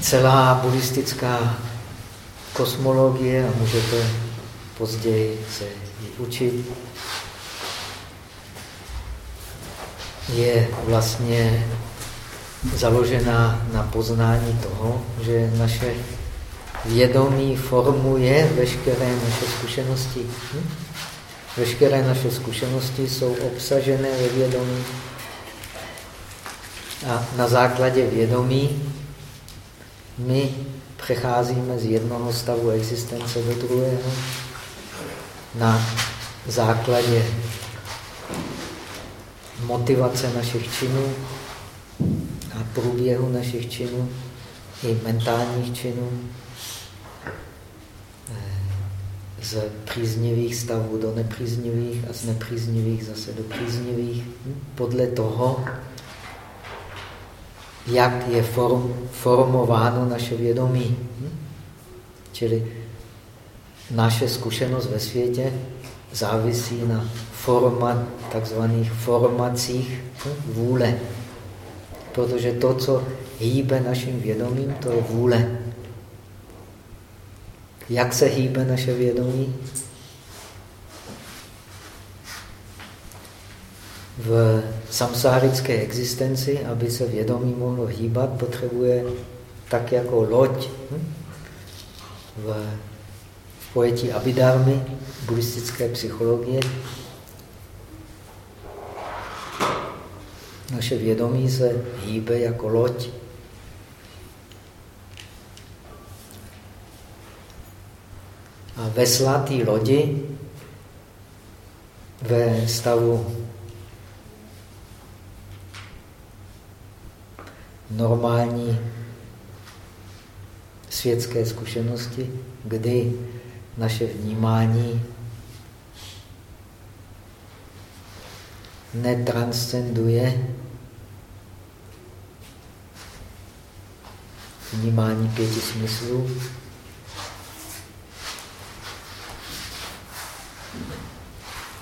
celá buddhistická kosmologie a můžete později se ji učit, je vlastně založená na poznání toho, že naše vědomí formuje veškeré naše zkušenosti. Hm? Veškeré naše zkušenosti jsou obsažené ve vědomí. A na základě vědomí my přecházíme z jednoho stavu existence do druhého na základě motivace našich činů a průběhu našich činů i mentálních činů z příznivých stavů do nepříznivých a z nepříznivých zase do příznivých. Podle toho, jak je form, formováno naše vědomí. Čili naše zkušenost ve světě závisí na forma, takzvaných formacích vůle. Protože to, co hýbe naším vědomím, to je vůle. Jak se hýbe naše vědomí? V samsárické existenci, aby se vědomí mohlo hýbat, potřebuje tak jako loď. Hm? V, pojetí Abhidharmy, buddhistické psychologie, naše vědomí se hýbe jako loď. A vesla té lodi ve stavu normální světské zkušenosti, kdy naše vnímání netranscenduje vnímání pěti smyslů,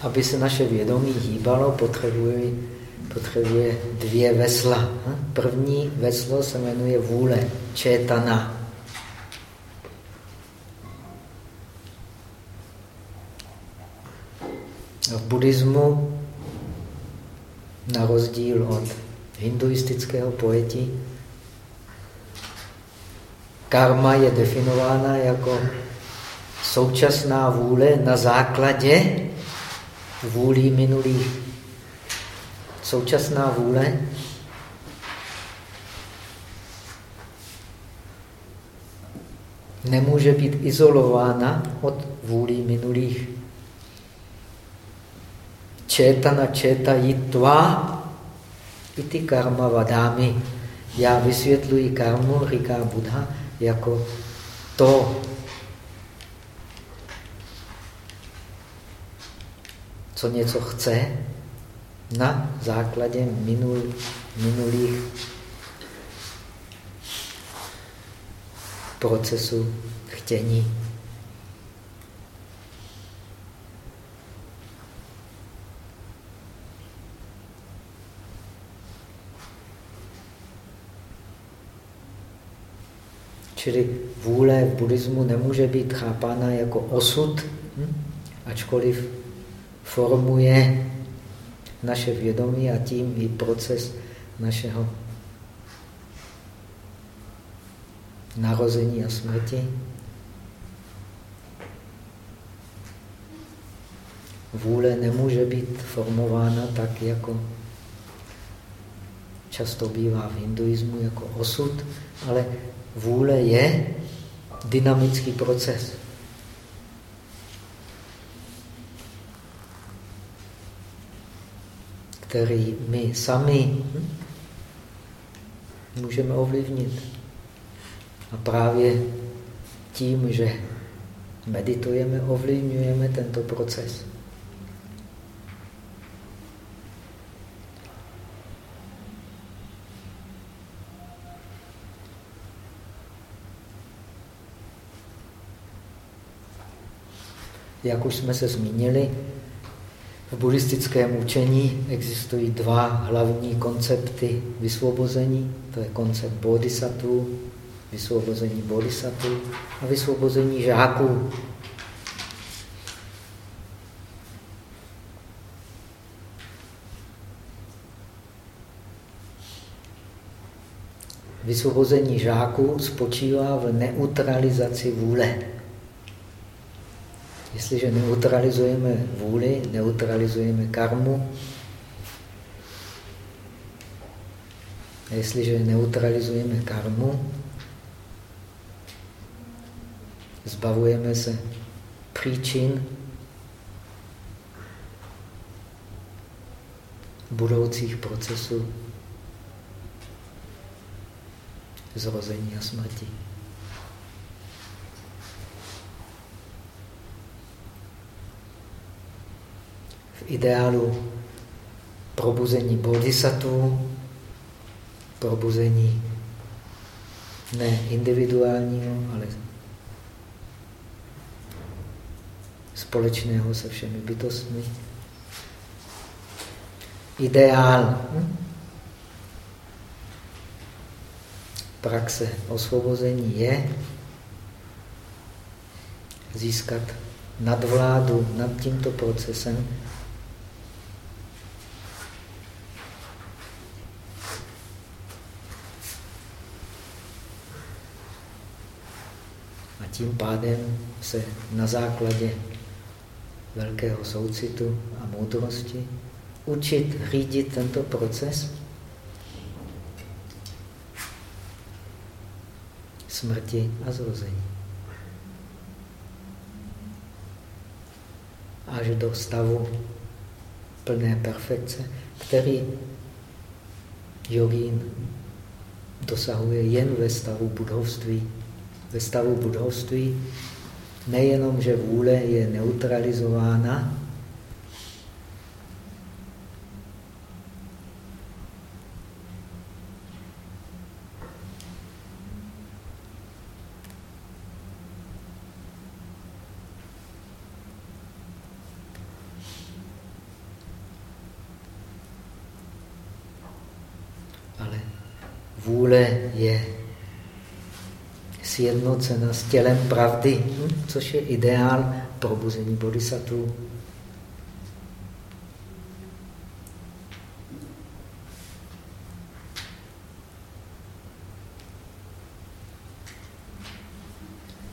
aby se naše vědomí hýbalo, potřebuje, potřebuje dvě vesla. První veslo se jmenuje vůle, četana. V buddhismu, na rozdíl od hinduistického pojetí, karma je definována jako současná vůle na základě vůlí minulých. Současná vůle nemůže být izolována od vůlí minulých. Četana četa jitva iti karma vadámi. Já vysvětluji karmu, říká Buddha, jako to, co něco chce na základě minul, minulých procesů chtění. Čili vůle v buddhismu nemůže být chápána jako osud, hm? ačkoliv formuje naše vědomí a tím i proces našeho narození a smrti. Vůle nemůže být formována tak, jako často bývá v hinduismu, jako osud, ale vůle je dynamický proces. Který my sami hm, můžeme ovlivnit. A právě tím, že meditujeme, ovlivňujeme tento proces. Jak už jsme se zmínili, v buddhistickém učení existují dva hlavní koncepty vysvobození. To je koncept bodhisattva, vysvobození bodhisattva a vysvobození žáků. Vysvobození žáků spočívá v neutralizaci vůle. Jestliže neutralizujeme vůli, neutralizujeme karmu, a jestliže neutralizujeme karmu, zbavujeme se příčin budoucích procesů zrození a smrti. Ideálu probuzení bodhisattva, probuzení ne individuálního, ale společného se všemi bytostmi. Ideál. Hm? praxe osvobození je získat nadvládu nad tímto procesem a tím pádem se na základě velkého soucitu a moudrosti učit řídit tento proces smrti a zrození. Až do stavu plné perfekce, který jogín dosahuje jen ve stavu budovství. Ve stavu budovství nejenom, že vůle je neutralizována, vůle je sjednocena s tělem pravdy, hm? což je ideál probuzení bodhisattva.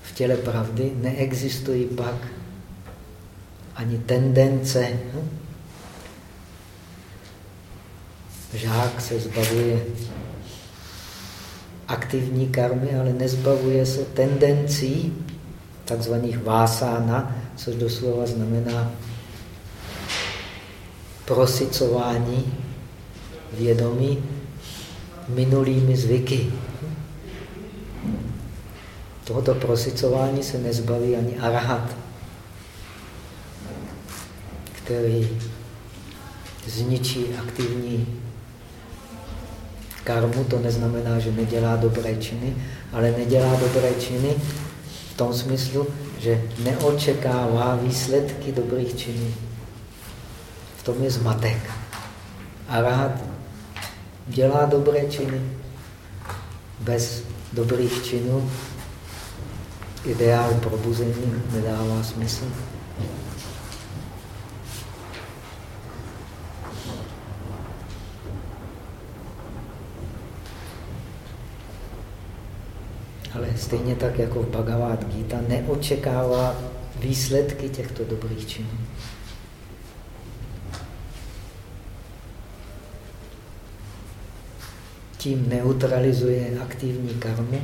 V těle pravdy neexistují pak ani tendence. Hm? Žák se zbavuje aktivní karmy, ale nezbavuje se tendencí takzvaných vásána, což doslova znamená prosicování vědomí minulými zvyky. Tohoto prosicování se nezbaví ani arahat, který zničí aktivní karmu, to neznamená, že nedělá dobré činy, ale nedělá dobré činy v tom smyslu, že neočekává výsledky dobrých činů. V tom je zmatek. A rád dělá dobré činy. Bez dobrých činů ideál probuzení nedává smysl. ale stejně tak jako v Bhagavad Gita neočekává výsledky těchto dobrých činů. Tím neutralizuje aktivní karmu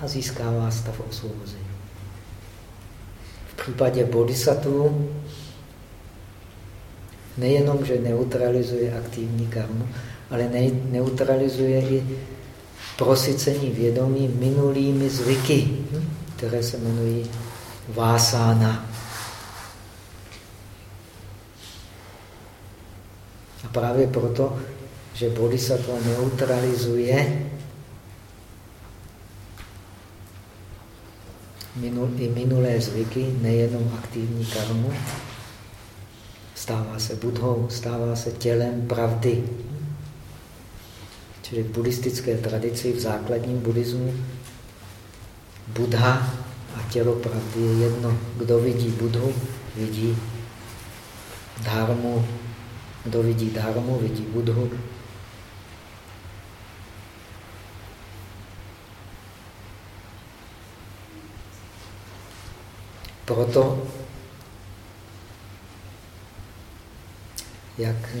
a získává stav osvobození. V případě bodhisattva nejenom, že neutralizuje aktivní karmu, ale neutralizuje i prosycení vědomí minulými zvyky, které se jmenují vásána. A právě proto, že bodhisattva neutralizuje i minulé zvyky, nejenom aktivní karmu, stává se budhou, stává se tělem pravdy. Čili v buddhistické tradici, v základním buddhismu, Buddha a tělo pravdy je jedno. Kdo vidí Budhu, vidí dharmu. Kdo vidí dharmu, vidí Budhu. Proto, jak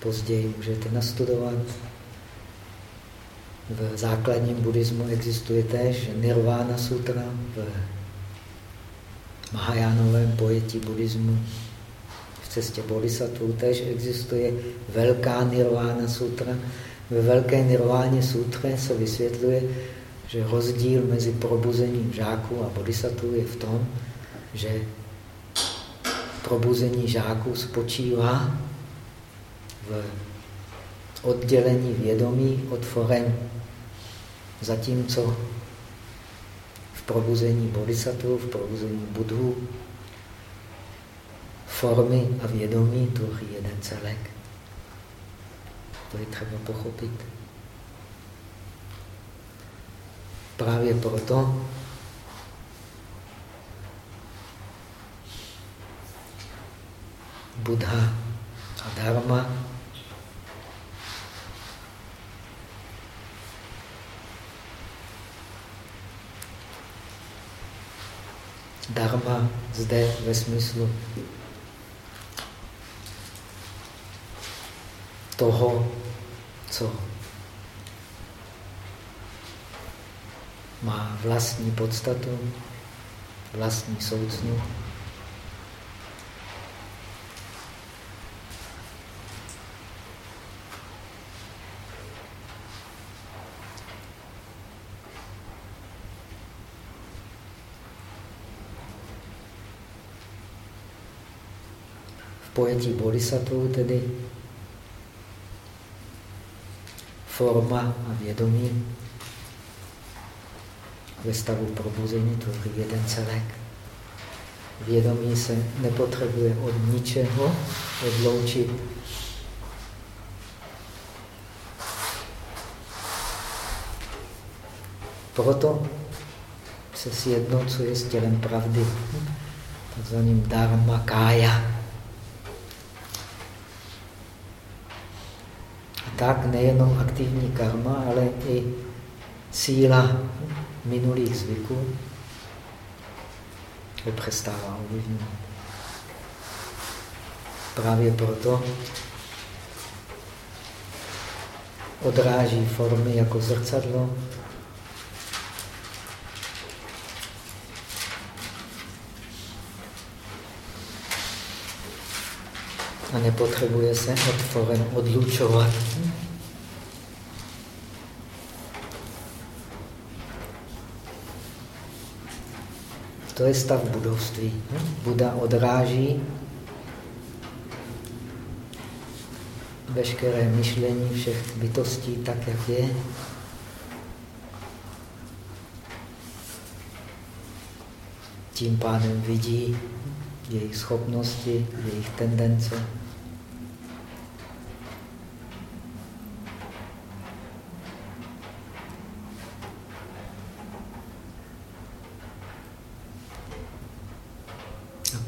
později můžete nastudovat, v základním buddhismu existuje též Nirvana sutra, v Mahajánovém pojetí buddhismu v cestě bodhisattva též existuje velká Nirvana sutra. Ve velké Nirváně sutře se vysvětluje, že rozdíl mezi probuzením žáků a bodhisattvů je v tom, že probuzení žáků spočívá v oddělení vědomí od forem. Zatímco v probuzení bodhisattva, v probuzení budhu, formy a vědomí tvoří jeden celek. To je třeba pochopit. Právě proto Buddha a Dharma Dharma zde ve smyslu toho, co má vlastní podstatu, vlastní soucnu. Pojetí bodhisattva, tedy forma a vědomí ve stavu probuzení tvoří jeden celek. Vědomí se nepotřebuje od ničeho odloučit. Proto se sjednocuje s tělem pravdy, takzvaným dharma kája. Tak nejenom aktivní karma, ale i síla minulých zvyků ho přestává ovlivňovat. Právě proto odráží formy jako zrcadlo, a nepotřebuje se od forem odlučovat. To je stav budovství. Buda odráží veškeré myšlení všech bytostí tak, jak je. Tím pádem vidí jejich schopnosti, jejich tendence.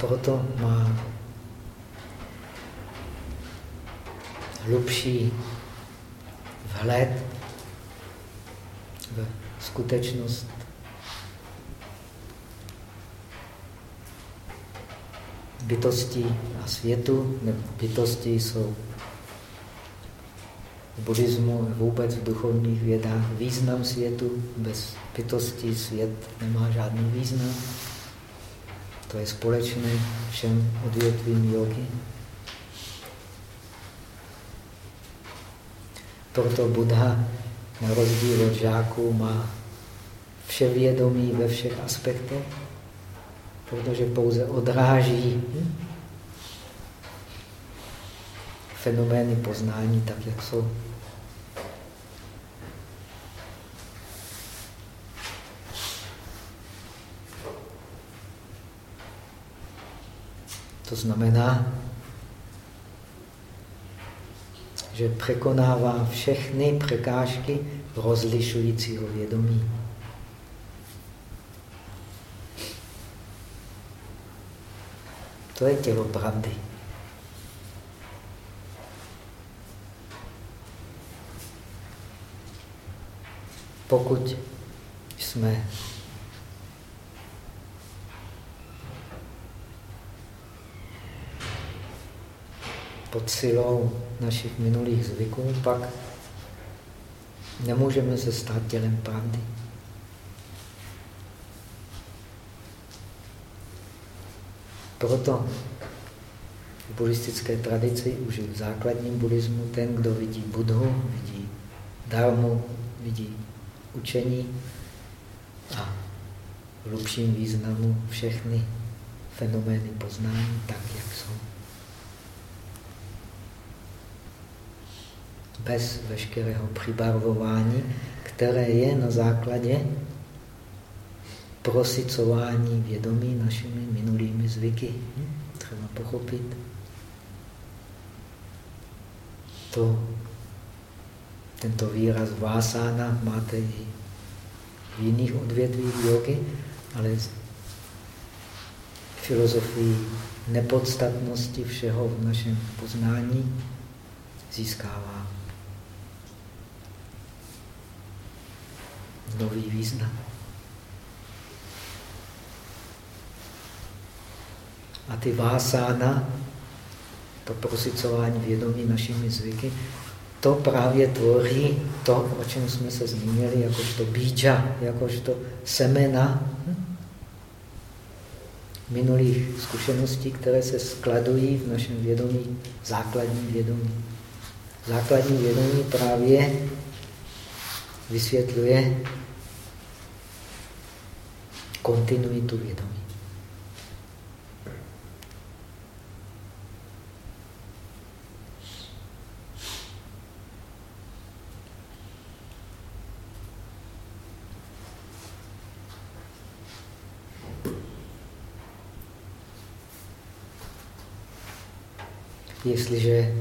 Proto má hlubší vhled v skutečnost bytosti a světu. Bytosti jsou v buddhismu, vůbec v duchovních vědách význam světu. Bez bytosti svět nemá žádný význam. To je společné všem odvětvím jogy. Proto Buddha na rozdíl od žáků má vševědomí ve všech aspektech, protože pouze odráží fenomény poznání tak, jak jsou. To znamená, že překonává všechny překážky rozlišujícího vědomí. To je tělo pravdy. Pokud jsme pod silou našich minulých zvyků, pak nemůžeme se stát tělem pravdy. Proto v buddhistické tradici, už v základním buddhismu, ten, kdo vidí Budhu, vidí darmu, vidí učení a v hlubším významu všechny fenomény poznání tak, jak jsou. Bez veškerého přibarvování, které je na základě prosicování vědomí našimi minulými zvyky. Hm? Třeba pochopit. To, tento výraz vásána máte i v jiných odvětvích jogy, ale filozofii nepodstatnosti všeho v našem poznání získává nový význam. A ty vásána, to prosicování vědomí našimi zvyky, to právě tvoří to, o čem jsme se zmínili, jakožto bíča, jakožto semena hm? minulých zkušeností, které se skladují v našem vědomí, základní vědomí. Základní vědomí právě vysvětluje kontinuitu vědomí. jestliže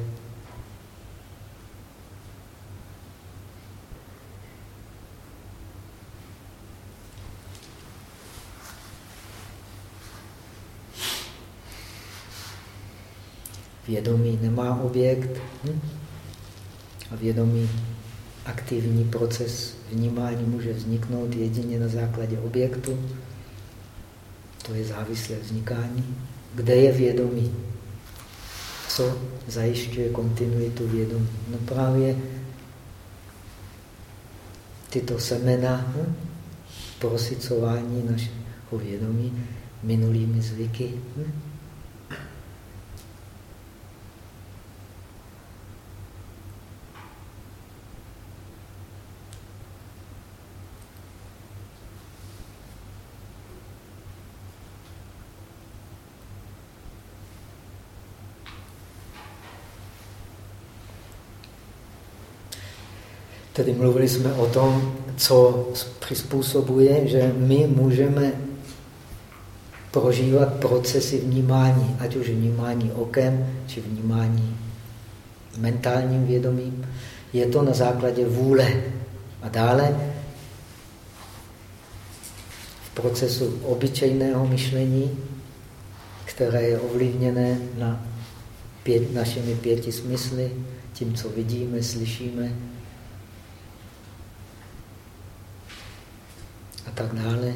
vědomí nemá objekt hm? a vědomí aktivní proces vnímání může vzniknout jedině na základě objektu. To je závislé vznikání. Kde je vědomí? co zajišťuje kontinuitu vědomí. No právě tyto semena hm, prosicování našeho vědomí minulými zvyky. Hm, Tedy mluvili jsme o tom, co přizpůsobuje, že my můžeme prožívat procesy vnímání, ať už vnímání okem, či vnímání mentálním vědomím. Je to na základě vůle. A dále v procesu obyčejného myšlení, které je ovlivněné na pět, našimi pěti smysly, tím, co vidíme, slyšíme, tak dále.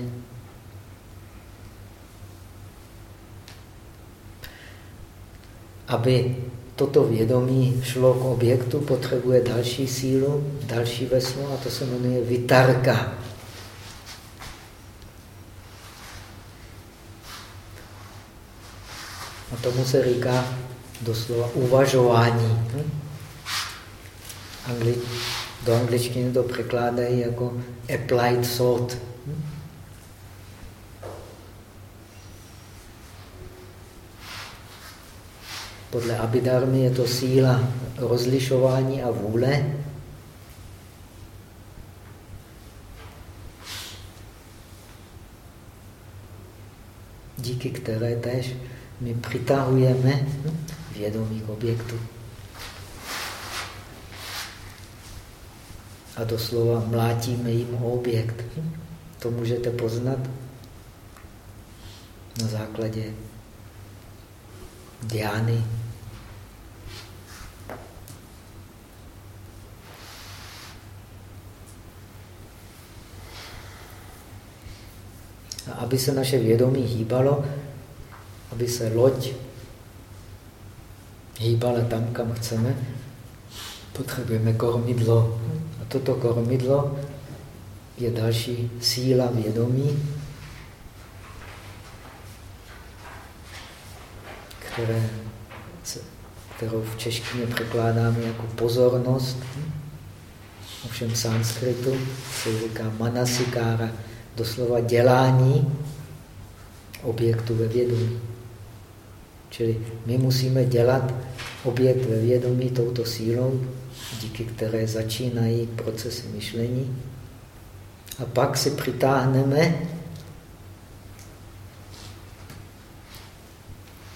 Aby toto vědomí šlo k objektu, potřebuje další sílu, další veslo a to se jmenuje vitarka. A tomu se říká doslova uvažování. Hm? Do angličtiny to překládají jako applied thought. Podle Abhidharmy je to síla rozlišování a vůle. díky které tež my přitahujeme vědomí k objektu. a doslova mlátíme jim objekt. To můžete poznat na základě diány. A aby se naše vědomí hýbalo, aby se loď hýbala tam, kam chceme, potřebujeme kormidlo. A toto kormidlo je další síla vědomí, které, kterou v češtině překládáme jako pozornost. Ovšem v sanskritu se říká manasikára, doslova dělání objektu ve vědomí. Čili my musíme dělat objekt ve vědomí touto sílou, díky které začínají procesy myšlení. A pak si přitáhneme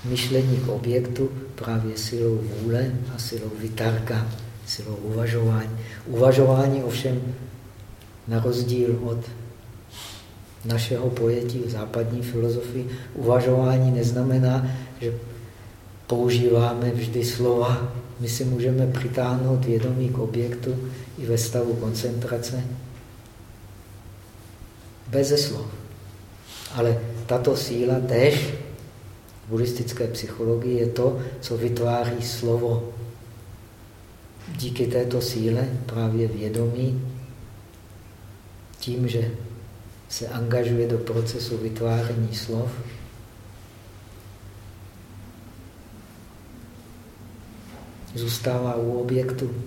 myšlení k objektu právě silou vůle a silou vytárka, silou uvažování. Uvažování ovšem na rozdíl od našeho pojetí v západní filozofii, uvažování neznamená, že používáme vždy slova. My si můžeme přitáhnout vědomí k objektu i ve stavu koncentrace beze slov. Ale tato síla tež v buddhistické psychologii je to, co vytváří slovo. Díky této síle právě vědomí, tím, že se angažuje do procesu vytváření slov, zůstává u objektu.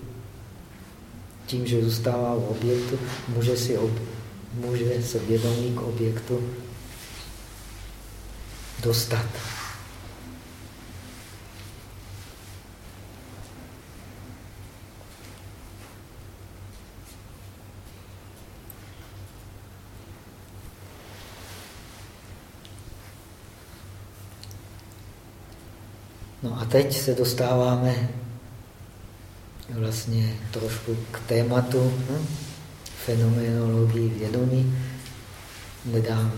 Tím, že zůstává u objektu, může, si ob, může se vědomí k objektu dostat. No a teď se dostáváme vlastně trošku k tématu hm? fenomenologii vědomí. Nedám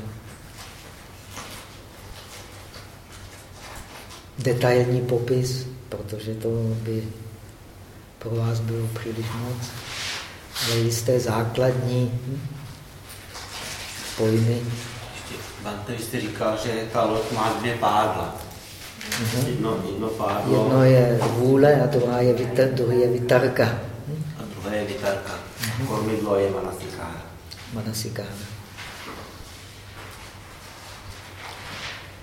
detailní popis, protože to by pro vás bylo příliš moc, ale jisté základní hm? pojmy. Bante, jste říkal, že ta loď má dvě pádla. Mhm. Jedno, jedno, pádlo. jedno je vůle a druhá je, vitar, druhý je vitarka. A druhé je vitarka. Mhm. Kormidlo je manasikára. Manasikára.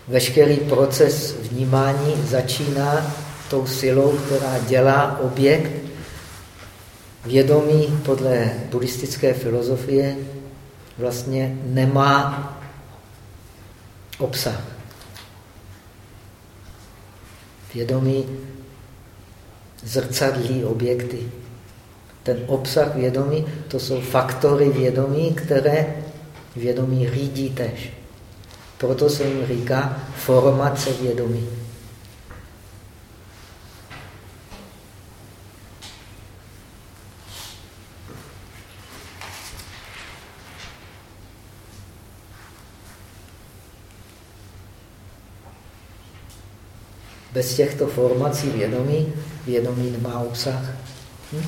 Veškerý proces vnímání začíná tou silou, která dělá objekt. Vědomí podle buddhistické filozofie vlastně nemá obsah. Vědomí zrcadlí objekty. Ten obsah vědomí, to jsou faktory vědomí, které vědomí řídí tež. Proto se jim říká formace vědomí. Bez těchto formací vědomí, vědomí nemá obsah. Hm?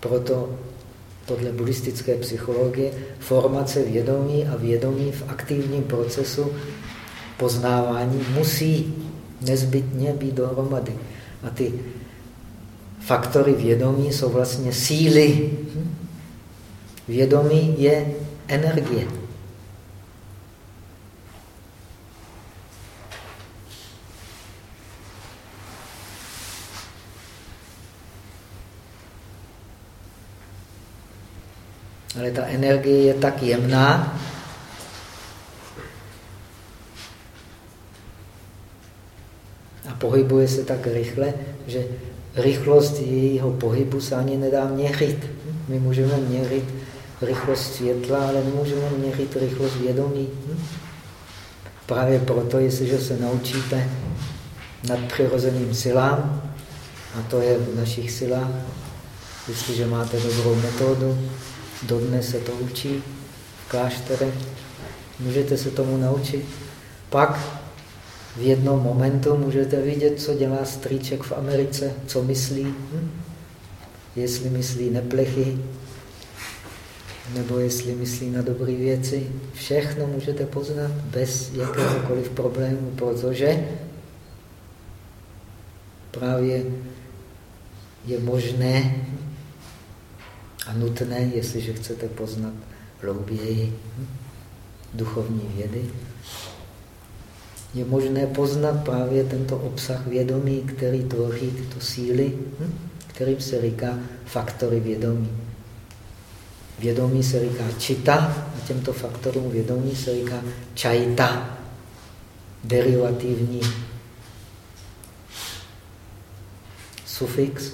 Proto podle buddhistické psychologie formace vědomí a vědomí v aktivním procesu poznávání musí nezbytně být dohromady. A ty faktory vědomí jsou vlastně síly. Hm? Vědomí je energie. Ale ta energie je tak jemná, a pohybuje se tak rychle, že rychlost jejího pohybu se ani nedá měřit. My můžeme měřit rychlost světla, ale nemůžeme měřit rychlost vědomí. Právě proto, jestliže se naučíte nadpřirozeným silám, A to je v našich silách. Jestliže máte dobrou metodu, dodnes se to učí v klášterech, můžete se tomu naučit. Pak v jednom momentu můžete vidět, co dělá strýček v Americe, co myslí. Hm? Jestli myslí neplechy, nebo jestli myslí na dobré věci. Všechno můžete poznat bez jakéhokoliv problému, protože právě je možné a nutné, jestliže chcete poznat hlouběji duchovní vědy, je možné poznat právě tento obsah vědomí, který tvoří tyto síly, kterým se říká faktory vědomí. Vědomí se říká čita a těmto faktorům vědomí se říká čajta, derivativní sufix.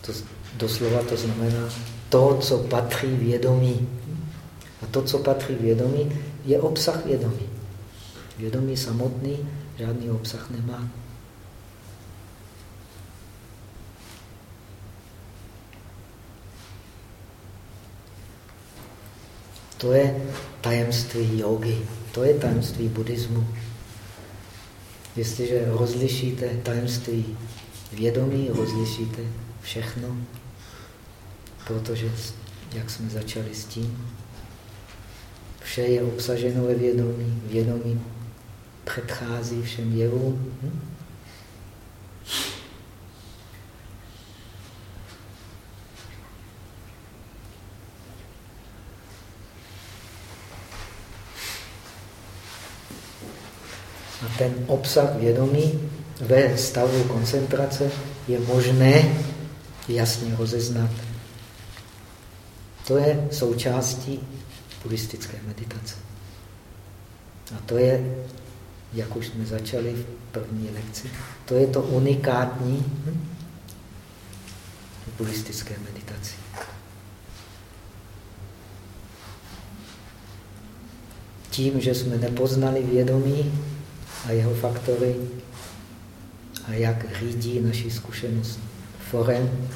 To, doslova to znamená to, co patří vědomí. A to, co patří vědomí, je obsah vědomí. Vědomí samotný žádný obsah nemá. To je tajemství jogy, to je tajemství buddhismu. Jestliže rozlišíte tajemství vědomí, rozlišíte všechno, protože, jak jsme začali s tím, vše je obsaženo ve vědomí. Vědomí předchází všem jevům. Hm? A ten obsah vědomí ve stavu koncentrace je možné jasně rozeznat. To je součástí buddhistické meditace. A to je, jak už jsme začali v první lekci, to je to unikátní v buddhistické meditaci. Tím, že jsme nepoznali vědomí a jeho faktory a jak řídí naši zkušenost forem,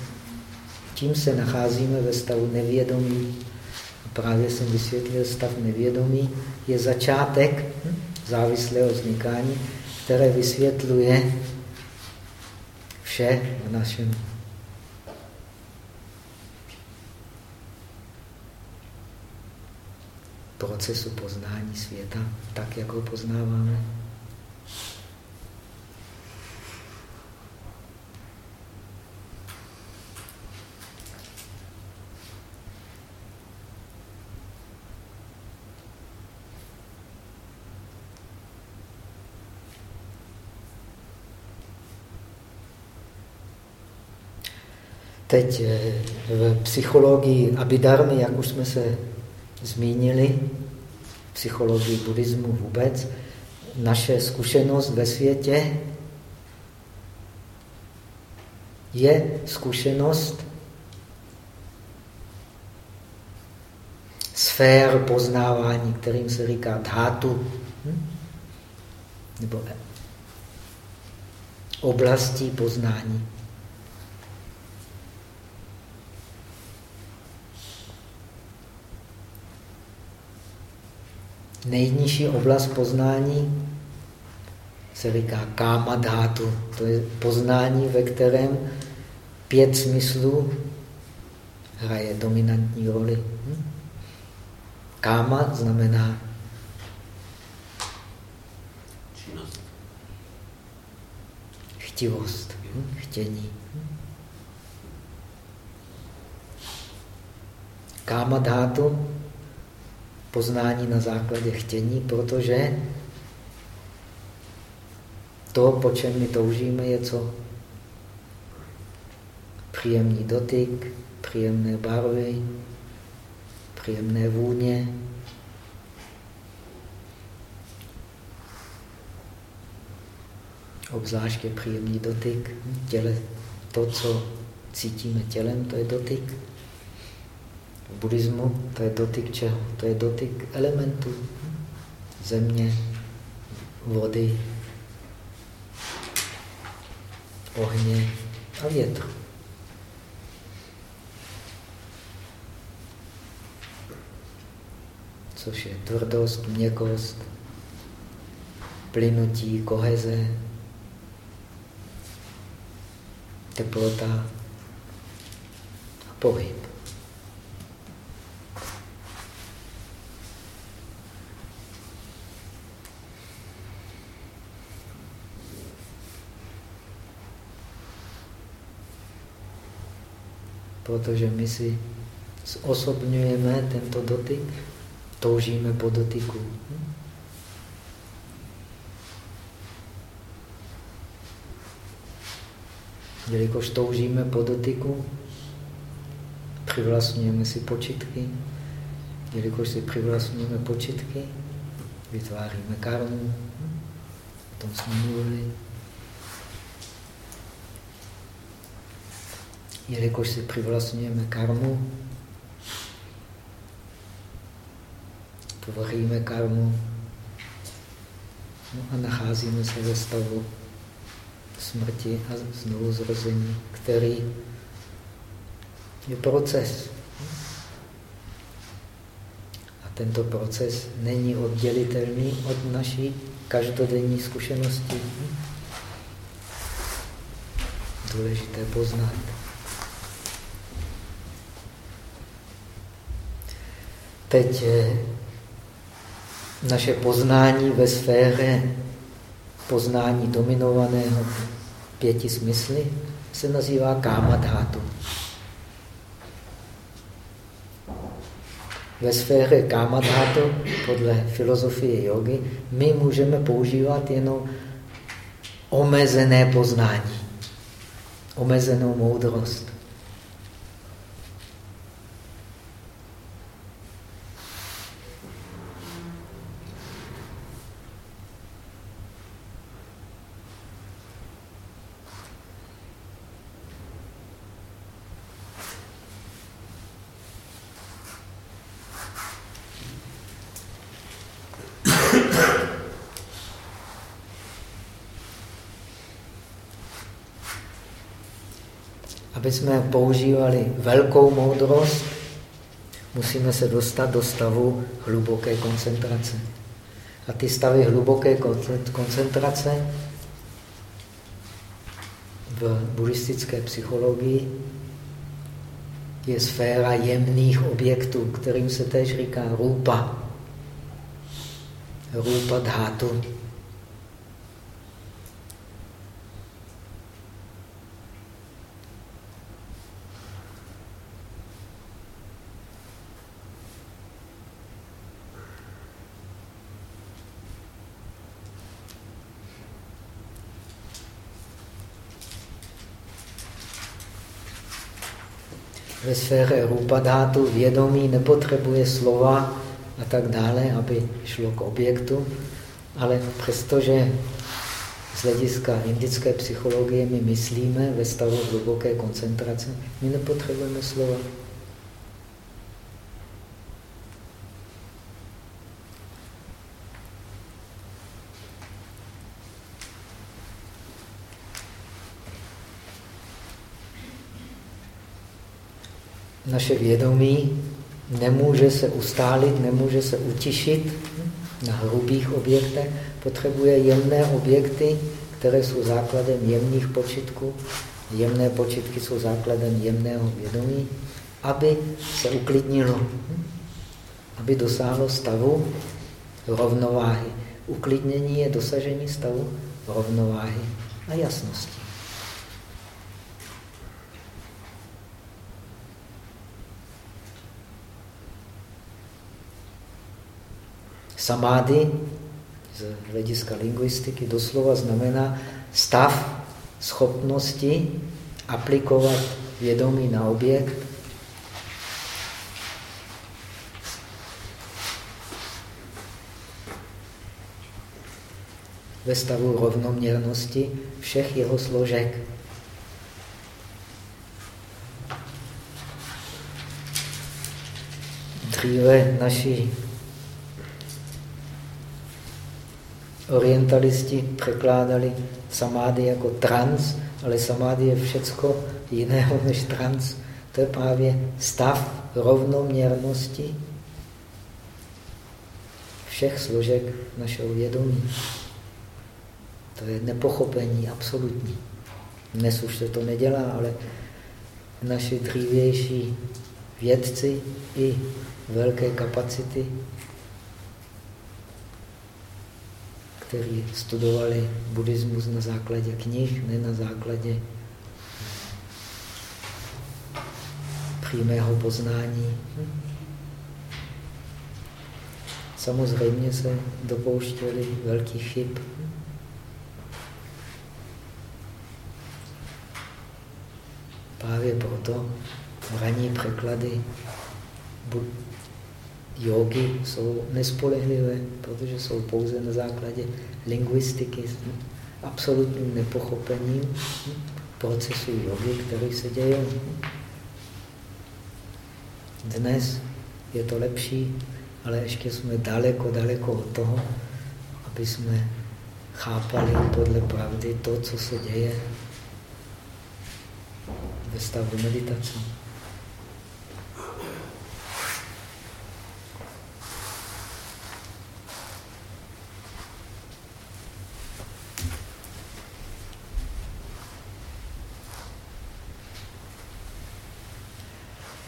tím se nacházíme ve stavu nevědomí právě jsem vysvětlil, stav nevědomí je začátek závislého vznikání, které vysvětluje vše v našem procesu poznání světa, tak, jak ho poznáváme. Teď eh, v psychologii Abhidharmy, jak už jsme se zmínili, psychologii buddhismu vůbec, naše zkušenost ve světě je zkušenost sfér poznávání, kterým se říká dhatu, hm? nebo oblastí poznání. Nejnižší oblast poznání se říká káma dhátu. To je poznání, ve kterém pět smyslů hraje dominantní roli. Hm? Káma znamená chtivost, hm? chtění. Káma dhátu poznání na základě chtění, protože to, po čem my toužíme, je co? Příjemný dotyk, příjemné barvy, příjemné vůně. Obzvláště příjemný dotyk. Těle, to, co cítíme tělem, to je dotyk. Buddhismu to je dotyk čeho? To je dotyk elementů. Země, vody, ohně a větru. Což je tvrdost, měkost, plynutí, koheze, teplota a pohyb. Protože my si zosobňujeme tento dotyk, toužíme po dotyku. Jelikož toužíme po dotyku, přivlastňujeme si počitky. Jelikož si přivlastňujeme počitky, vytváříme karmu. O tom jsme mluvili. Jelikož si přivlastňujeme karmu, tvoříme karmu no a nacházíme se ve stavu smrti a znovu zrození, který je proces. A tento proces není oddělitelný od naší každodenní zkušenosti. Důležité poznat. Teď naše poznání ve sféře poznání dominovaného pěti smysly se nazývá kámadhátu. Ve sféře kámadhátu, podle filozofie jogy, my můžeme používat jenom omezené poznání, omezenou moudrost. aby jsme používali velkou moudrost, musíme se dostat do stavu hluboké koncentrace. A ty stavy hluboké koncentrace v buddhistické psychologii je sféra jemných objektů, kterým se též říká rupa. Rupa dhatu. Sféře rupadhátu vědomí nepotřebuje slova a tak dále, aby šlo k objektu, ale přestože z hlediska indické psychologie my myslíme ve stavu hluboké koncentrace, my nepotřebujeme slova. Naše vědomí nemůže se ustálit, nemůže se utišit na hrubých objektech, potřebuje jemné objekty, které jsou základem jemných počitků. Jemné počitky jsou základem jemného vědomí, aby se uklidnilo, aby dosáhlo stavu rovnováhy. Uklidnění je dosažení stavu rovnováhy a jasnosti. Samády z hlediska lingvistiky doslova znamená stav schopnosti aplikovat vědomí na objekt ve stavu rovnoměrnosti všech jeho složek. Dříve naši orientalisti překládali samády jako trans, ale samády je všecko jiného než trans. To je právě stav rovnoměrnosti všech složek našeho vědomí. To je nepochopení absolutní. Dnes už se to nedělá, ale naši dřívější vědci i velké kapacity, kteří studovali buddhismus na základě knih, ne na základě přímého poznání. Samozřejmě se dopouštěli velkých chyb. Právě proto ranní překlady jogy jsou nespolehlivé, protože jsou pouze na základě lingvistiky s absolutním nepochopením procesu jogy, který se děje. Dnes je to lepší, ale ještě jsme daleko, daleko od toho, aby jsme chápali podle pravdy to, co se děje ve stavu meditace.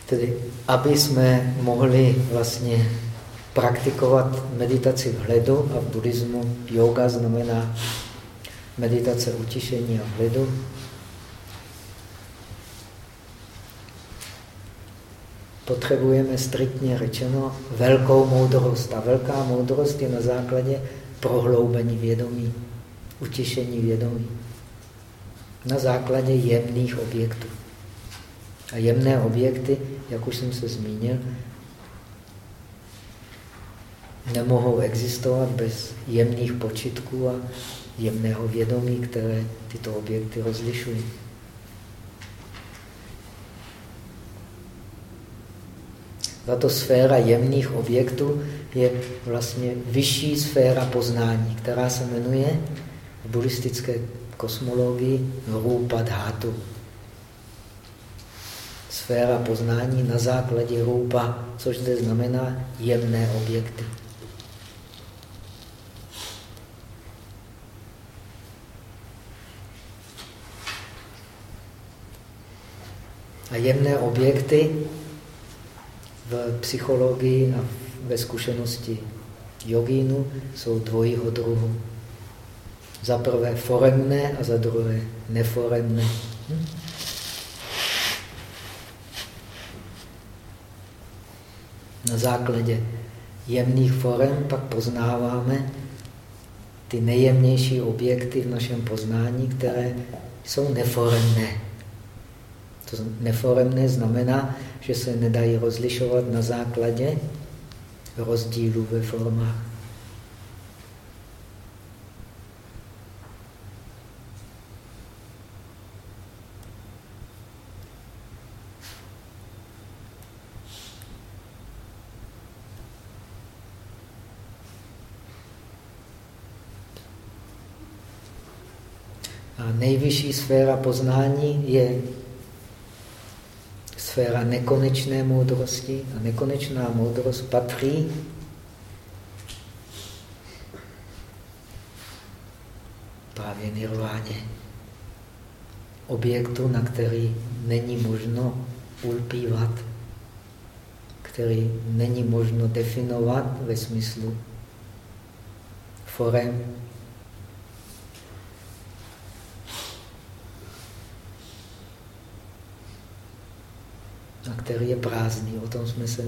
Tedy, aby jsme mohli vlastně praktikovat meditaci v hledu a v buddhismu yoga znamená meditace utišení a vhledu. Potřebujeme striktně řečeno velkou moudrost. A velká moudrost je na základě prohloubení vědomí, utišení vědomí. Na základě jemných objektů. A jemné objekty, jak už jsem se zmínil, nemohou existovat bez jemných počitků a jemného vědomí, které tyto objekty rozlišují. Tato sféra jemných objektů je vlastně vyšší sféra poznání, která se jmenuje v buddhistické kosmologii Rupa Dhatu sféra poznání na základě rupa, což zde znamená jemné objekty. A jemné objekty v psychologii a ve zkušenosti jogínu jsou dvojího druhu. Za prvé foremné a za druhé neforemné. Na základě jemných forem pak poznáváme ty nejjemnější objekty v našem poznání, které jsou neforemné. To neforemné znamená, že se nedají rozlišovat na základě rozdílů ve formách. Nejvyšší sféra poznání je sféra nekonečné moudrosti a nekonečná moudrost patří právě nirváně. Objektu, na který není možno ulpívat, který není možno definovat ve smyslu forem, a který je prázdný. O tom jsme se,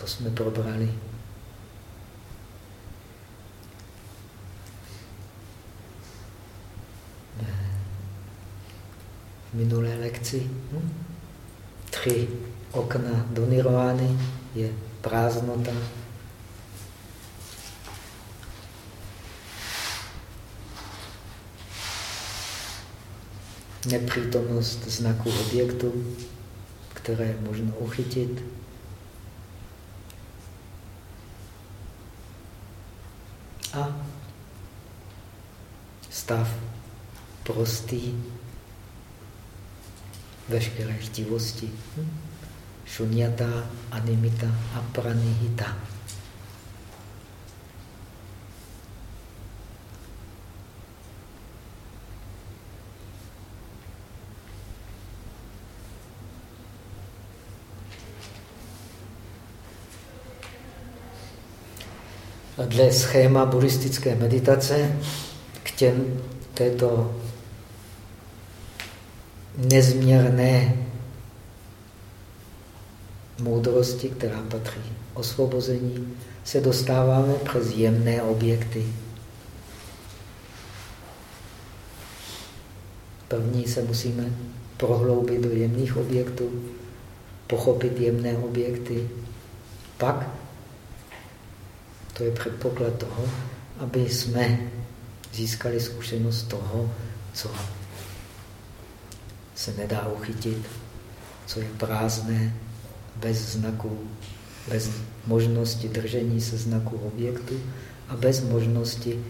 to jsme probrali. V minulé lekci hm? tři okna do nirvány je prázdnota, nepřítomnost znaku objektu, které je možno uchytit. A stav prostý veškeré chtivosti. Hm? Šunyata, animita a pranihita. Dle schéma buddhistické meditace k těm této nezměrné moudrosti, která patří osvobození, se dostáváme přes jemné objekty. První se musíme prohloubit do jemných objektů, pochopit jemné objekty. Pak to je předpoklad toho, aby jsme získali zkušenost toho, co se nedá uchytit, co je prázdné, bez znaků, bez možnosti držení se znaku objektu a bez možnosti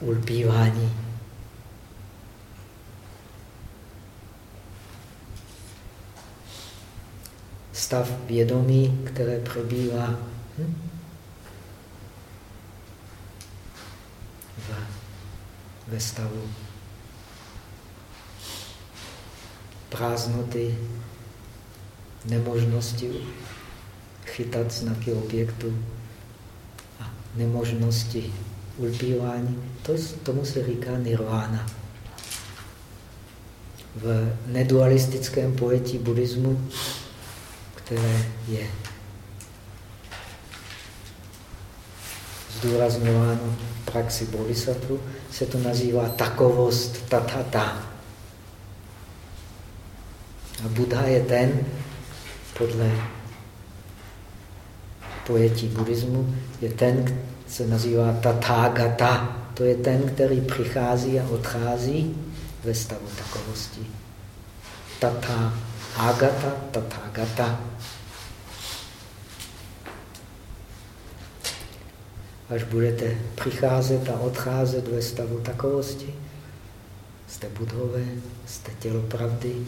ulpívání. Stav vědomí, které probíhá hm? Ve stavu prázdnoty, nemožnosti chytat znaky objektu a nemožnosti ulpívání, to, tomu se říká nirvana. V nedualistickém pojetí buddhismu, které je zdůrazňováno v praxi bodhisattva, se to nazývá takovost tatata. A Buddha je ten, podle pojetí buddhismu, je ten, se nazývá tathagata. To je ten, který přichází a odchází ve stavu takovosti. Tata agata, tathagata. Až budete přicházet a odcházet ve stavu takovosti, jste budhové, jste tělo pravdy.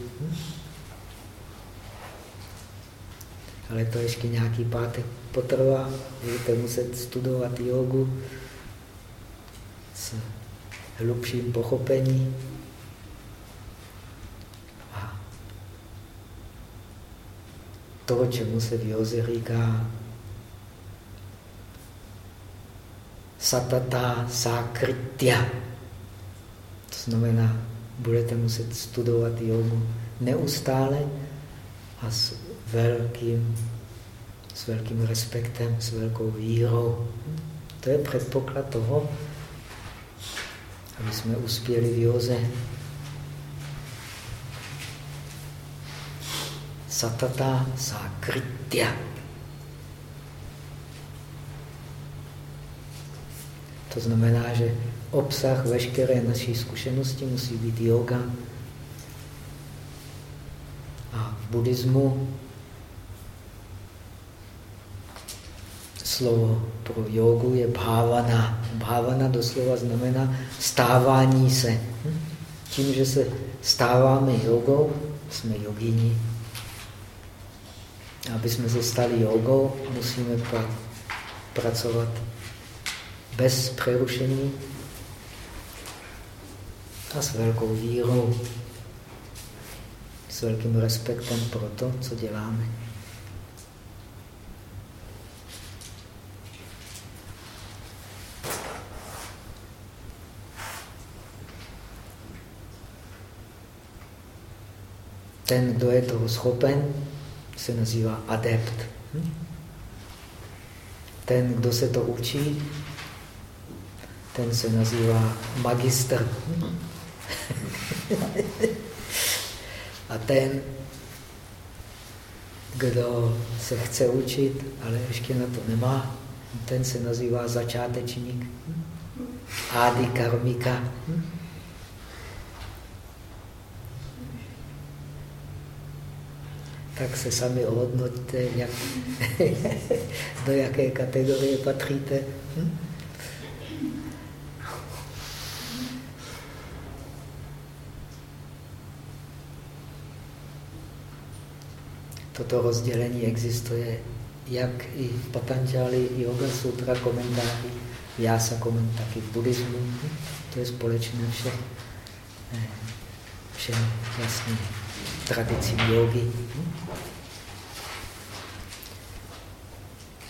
Ale to ještě nějaký pátek potrvá. Budete muset studovat jogu s hlubším pochopením. To, čemu se v joze říká satata sakritya. To znamená, budete muset studovat jogu neustále a s velkým, s velkým respektem, s velkou vírou. To je předpoklad toho, aby jsme uspěli v józe. Satata sakritya. To znamená, že obsah veškeré naší zkušenosti musí být yoga. A v buddhismu slovo pro jogu je bhavana. Bhavana doslova znamená stávání se. Tím, že se stáváme jogou, jsme jogini. Aby jsme se stali jogou, musíme pracovat bez přerušení a s velkou vírou, s velkým respektem pro to, co děláme. Ten, kdo je toho schopen, se nazývá adept. Hm? Ten, kdo se to učí, ten se nazývá magistr. A ten, kdo se chce učit, ale ještě na to nemá, ten se nazývá začátečník. Adi karmika. Tak se sami ohodnoťte, jak, do jaké kategorie patříte. Hm? Toto rozdělení existuje jak i v Patanjali, Yoga Sutra, komentáři, Vyasa komentáři v buddhismu. To je společné vše, eh, všem vlastně tradicím jogy.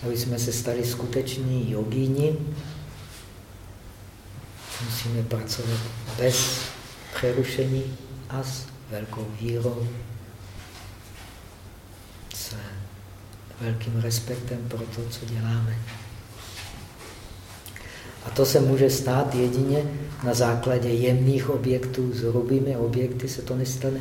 Aby jsme se stali skuteční jogíni, musíme pracovat bez přerušení a s velkou vírou, s velkým respektem pro to, co děláme. A to se může stát jedině na základě jemných objektů. S hrubými objekty se to nestane.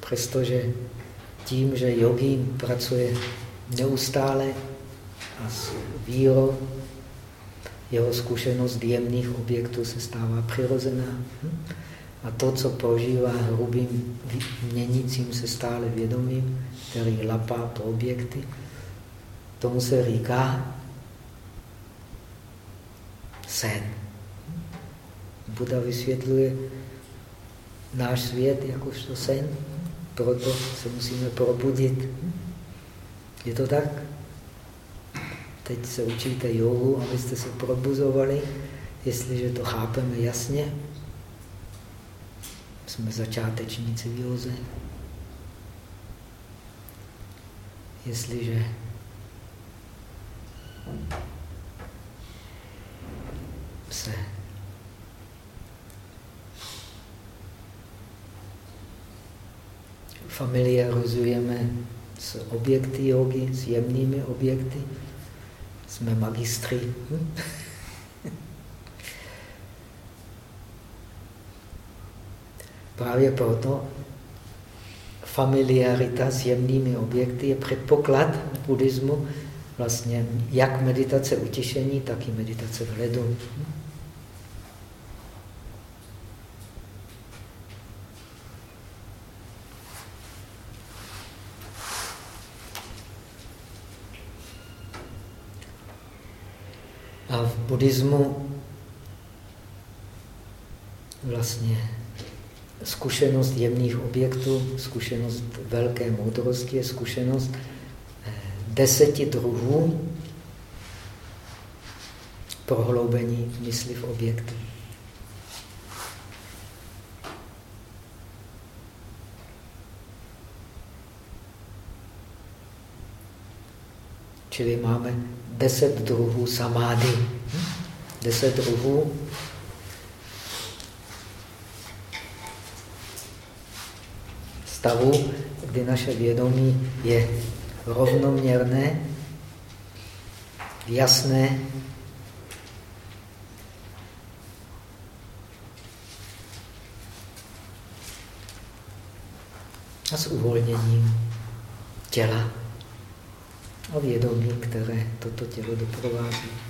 Přestože tím, že jogín pracuje neustále a s vírou, jeho zkušenost jemných objektů se stává přirozená. A to, co prožívá hrubým měnícím se stále vědomím, který lapá po objekty, tomu se říká sen. Buda vysvětluje náš svět jakožto sen, proto se musíme probudit. Je to tak? Teď se učíte jogu, abyste se probuzovali. Jestliže to chápeme jasně, jsme začátečníci v józe. Jestliže se familiarizujeme s objekty jogy, s jemnými objekty, jsme magistry. Hm? Právě proto familiarita s jemnými objekty je předpoklad v buddhismu vlastně jak meditace utišení, tak i meditace v ledu. A v buddhismu vlastně zkušenost jemných objektů, zkušenost velké moudrosti je zkušenost eh, deseti druhů prohloubení mysli v objektu. Čili máme deset druhů samády. Deset druhů stavu, kdy naše vědomí je rovnoměrné, jasné, a s uvolněním těla a vědomí, které toto tělo doprovází.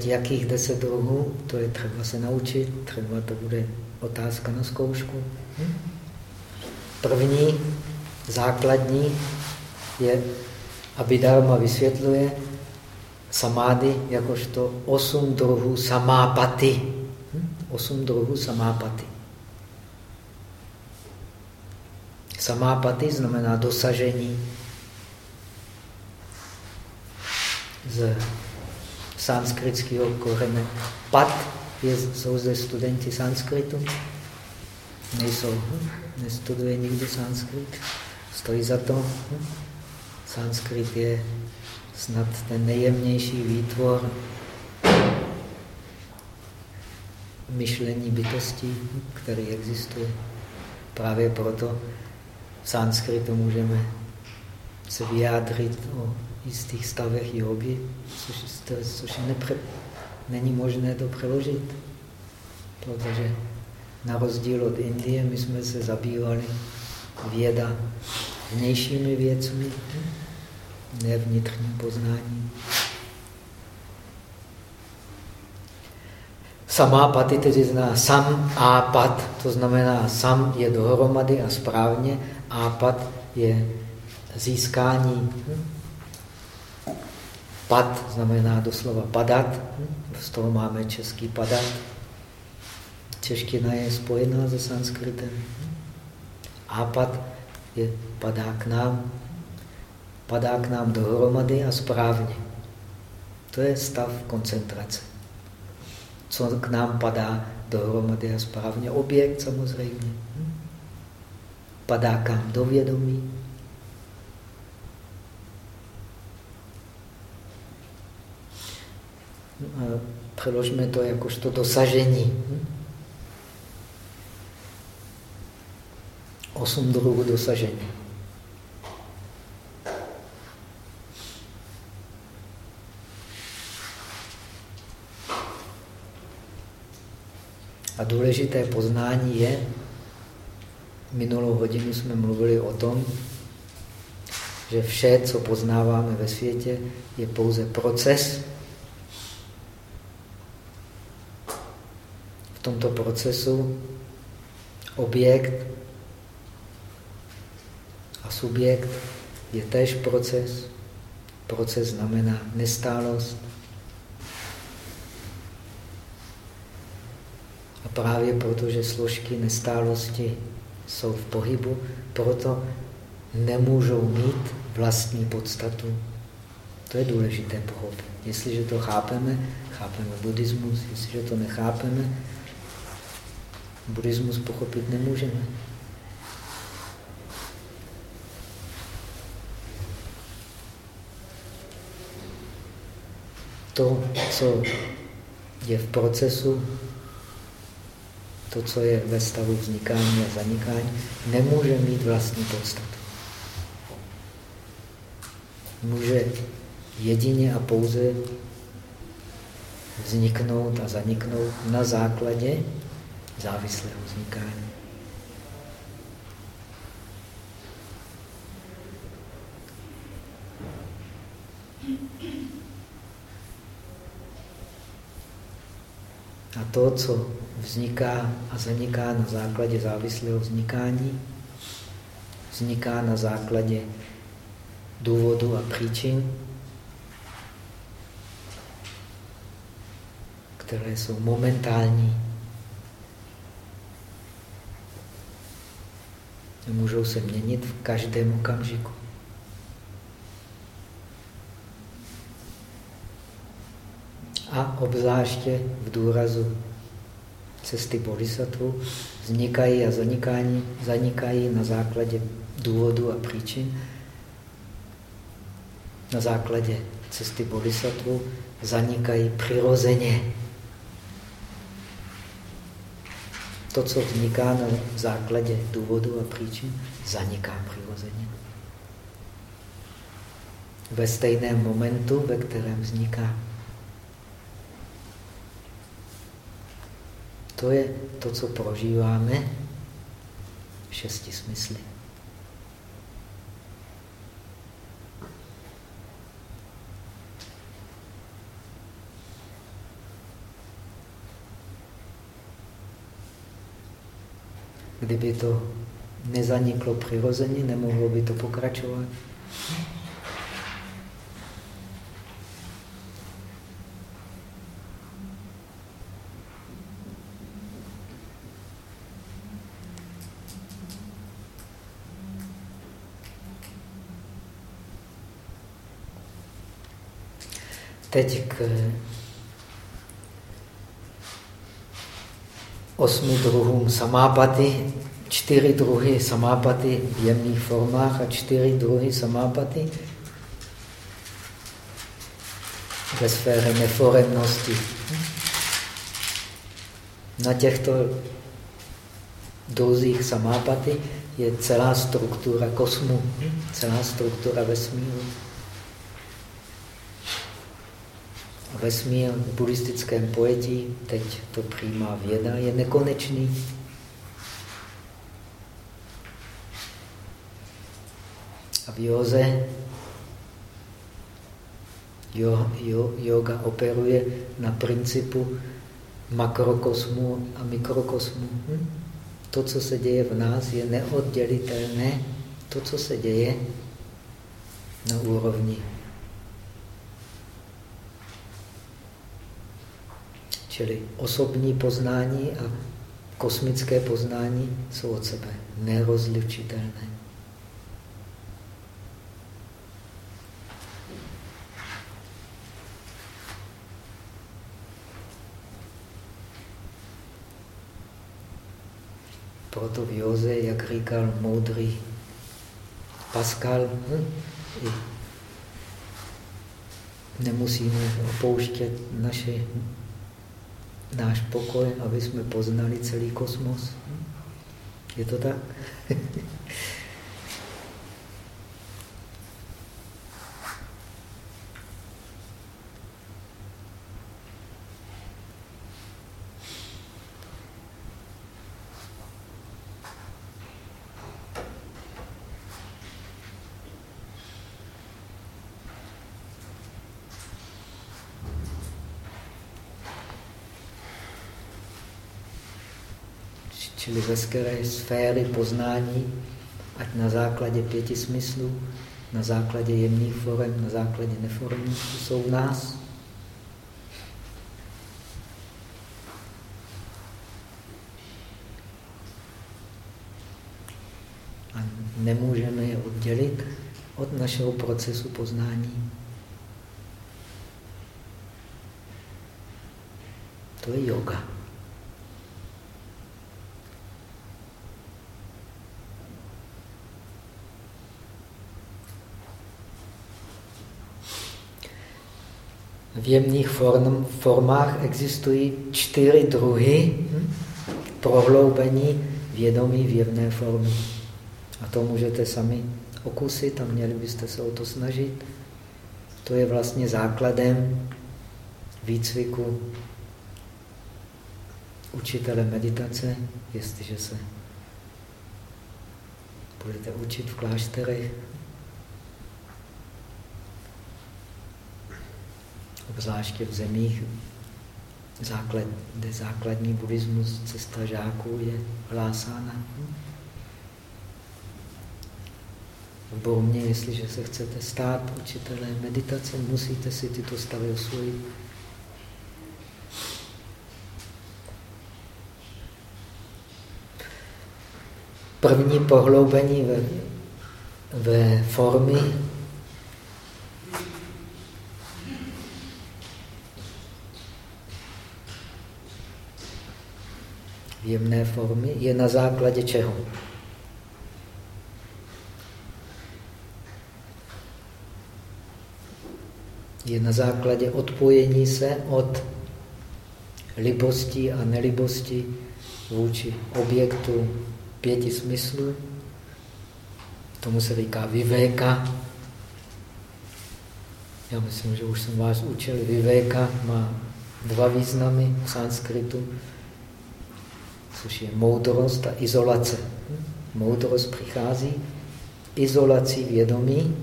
Teď jakých deset druhů, to je třeba se naučit, třeba to bude otázka na zkoušku. Hm? První, základní, je, aby Dharma vysvětluje samády jakožto osm druhů samápaty. Hm? Osm druhů samápaty. Samápaty znamená dosažení z sanskritského kořene. Pat je, jsou zde studenti sanskritu. Nejsou, hm? nestuduje nikdo sanskrit. Stojí za to. Hm? Sanskrit je snad ten nejjemnější výtvor myšlení bytostí, který existuje. Právě proto v sanskritu můžeme se vyjádřit o jistých stavech jogy, což, což nepře, není možné to přeložit, protože na rozdíl od Indie my jsme se zabývali věda vnějšími věcmi, ne vnitřním poznáním. Samápaty tedy zná sam a pat, to znamená sam je dohromady a správně, a pat je získání. Pad znamená doslova padat, z toho máme český padat. Čeština je spojená se sanskritem. Ápad je padá k nám, padá k nám dohromady a správně. To je stav koncentrace. Co k nám padá dohromady a správně? Objekt samozřejmě. Padá kam do vědomí. Přeložme to jakožto dosažení. Osm druhů dosažení. A důležité poznání je, minulou hodinu jsme mluvili o tom, že vše, co poznáváme ve světě, je pouze proces. V tomto procesu objekt a subjekt je též proces. Proces znamená nestálost. A právě proto, že složky nestálosti jsou v pohybu, proto nemůžou mít vlastní podstatu. To je důležité pochopit. Jestliže to chápeme, chápeme buddhismus. Jestliže to nechápeme, buddhismus pochopit nemůžeme. To, co je v procesu, to, co je ve stavu vznikání a zanikání, nemůže mít vlastní podstatu. Může jedině a pouze vzniknout a zaniknout na základě závislého vznikání. A to, co vzniká a zaniká na základě závislého vznikání, vzniká na základě důvodu a příčin, které jsou momentální. Můžou se měnit v každém okamžiku. A obzvláště v důrazu cesty bodhisattva vznikají a zanikají, zanikají na základě důvodu a příčin. Na základě cesty bodhisattva zanikají přirozeně. To, co vzniká na základě důvodu a příčin, zaniká přirozeně. Ve stejném momentu, ve kterém vzniká. To je to, co prožíváme šesti smysly. Kdyby to nezaniklo přirozeně, nemohlo by to pokračovat. Teď k osmi druhům samápaty, čtyři druhy samápaty v jemných formách a čtyři druhy samápaty ve sféře neforemnosti. Na těchto dozích samápaty je celá struktura kosmu, celá struktura vesmíru. A vesmír v buddhistickém pojetí, teď to přijímá věda, je nekonečný. A v józe jo, jo, yoga operuje na principu makrokosmu a mikrokosmu. Hm? To, co se děje v nás, je neoddělitelné. To, co se děje na úrovni Čili osobní poznání a kosmické poznání jsou od sebe nerozličitelné. Proto v Joze, jak říkal moudrý Pascal, hm, nemusíme opouštět naše, náš pokoj, aby jsme poznali celý kosmos. Je to tak? čili veškeré sféry poznání, ať na základě pěti smyslů, na základě jemných forem, na základě neformních, jsou v nás. A nemůžeme je oddělit od našeho procesu poznání. To je yoga. V jemných form, formách existují čtyři druhy hm, prohloubení vědomí v jemné formě. A to můžete sami okusit a měli byste se o to snažit. To je vlastně základem výcviku učitele meditace, jestliže se budete učit v klášterech, obzvláště v zemích, základ, kde základní buddhismus, cesta žáků je hlásána. V Burmě, jestliže se chcete stát učitelé meditace, musíte si tyto stavy osvojit. První pohloubení ve, ve formy jemné formy je na základě čeho? Je na základě odpojení se od libosti a nelibosti vůči objektu pěti smyslů. Tomu se říká vivéka. Já myslím, že už jsem vás učil. Vivéka má dva významy v sanskritu což je moudrost a izolace. Moudrost přichází izolací vědomí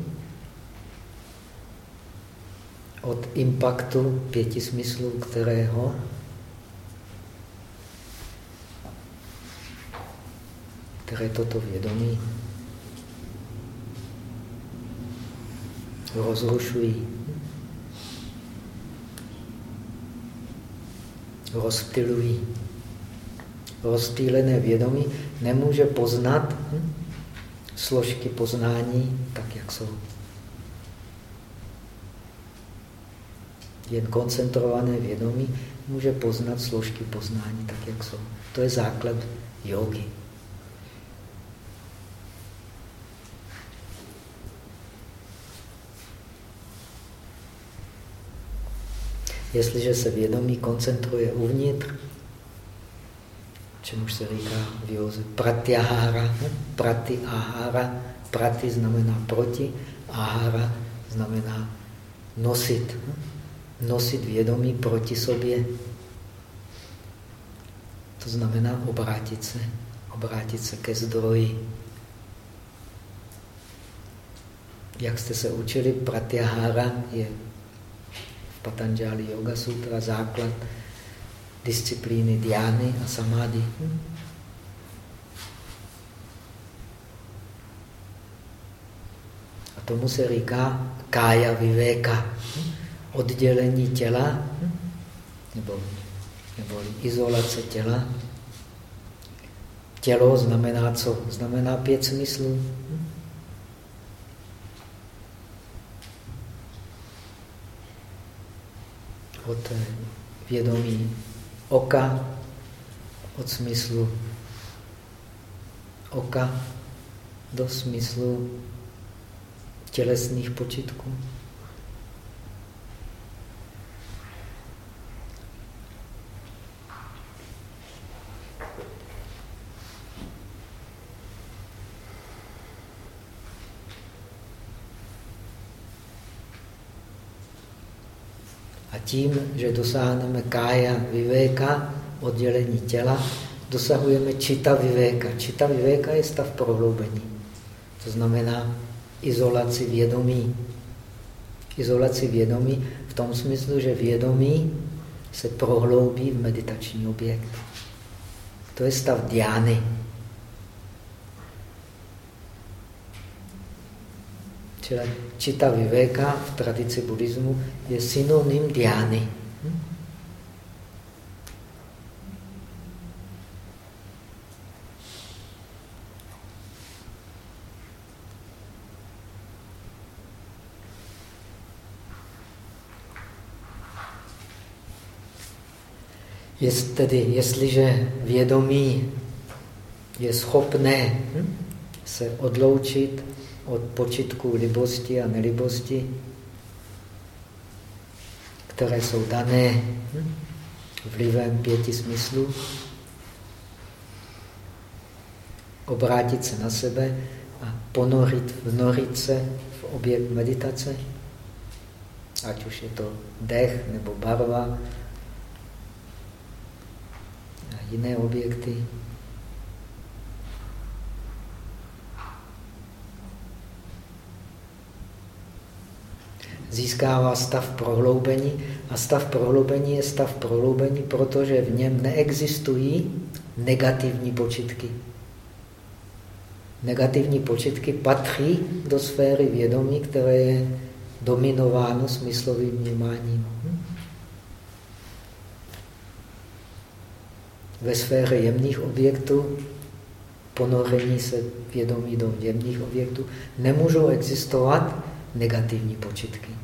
od impaktu pěti smyslů, kterého které toto vědomí rozrušují, rozptilují rozptýlené vědomí nemůže poznat hm, složky poznání tak, jak jsou. Jen koncentrované vědomí může poznat složky poznání tak, jak jsou. To je základ jogy. Jestliže se vědomí koncentruje uvnitř, čemuž se říká v józe pratyahara. Praty ahara. Praty znamená proti, ahara znamená nosit. Nosit vědomí proti sobě. To znamená obrátit se. Obrátit se ke zdroji. Jak jste se učili, pratyahara je v Patanjali Yoga Sutra základ disciplíny diány a samády. A tomu se říká kája vivéka, oddělení těla nebo, nebo izolace těla. Tělo znamená co? Znamená pět smyslů. Od vědomí oka od smyslu oka do smyslu tělesných počitků. Tím, že dosáhneme kája vivéka, oddělení těla, dosahujeme čita vivéka. Čita vivéka je stav prohloubení. To znamená izolaci vědomí. Izolaci vědomí v tom smyslu, že vědomí se prohloubí v meditační objekt. To je stav diány. Čili čita vivéka v tradici buddhismu je synonym diány. Jest tedy, jestliže vědomí je schopné hm, se odloučit od počitku libosti a nelibosti, které jsou dané vlivem pěti smyslů, obrátit se na sebe a ponorit, vnorit se v objekt meditace, ať už je to dech nebo barva a jiné objekty. Získává stav prohloubení a stav prohloubení je stav prohloubení, protože v něm neexistují negativní počitky. Negativní počitky patří do sféry vědomí, které je dominováno smyslovým vnímáním. Ve sféře jemných objektů, ponorení se vědomí do jemných objektů, nemůžou existovat negativní počitky.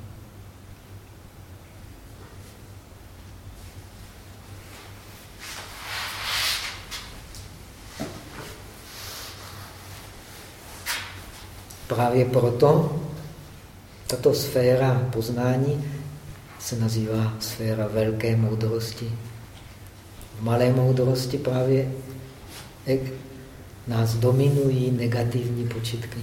Právě proto tato sféra poznání se nazývá sféra velké moudrosti. V malé moudrosti právě nás dominují negativní počitky.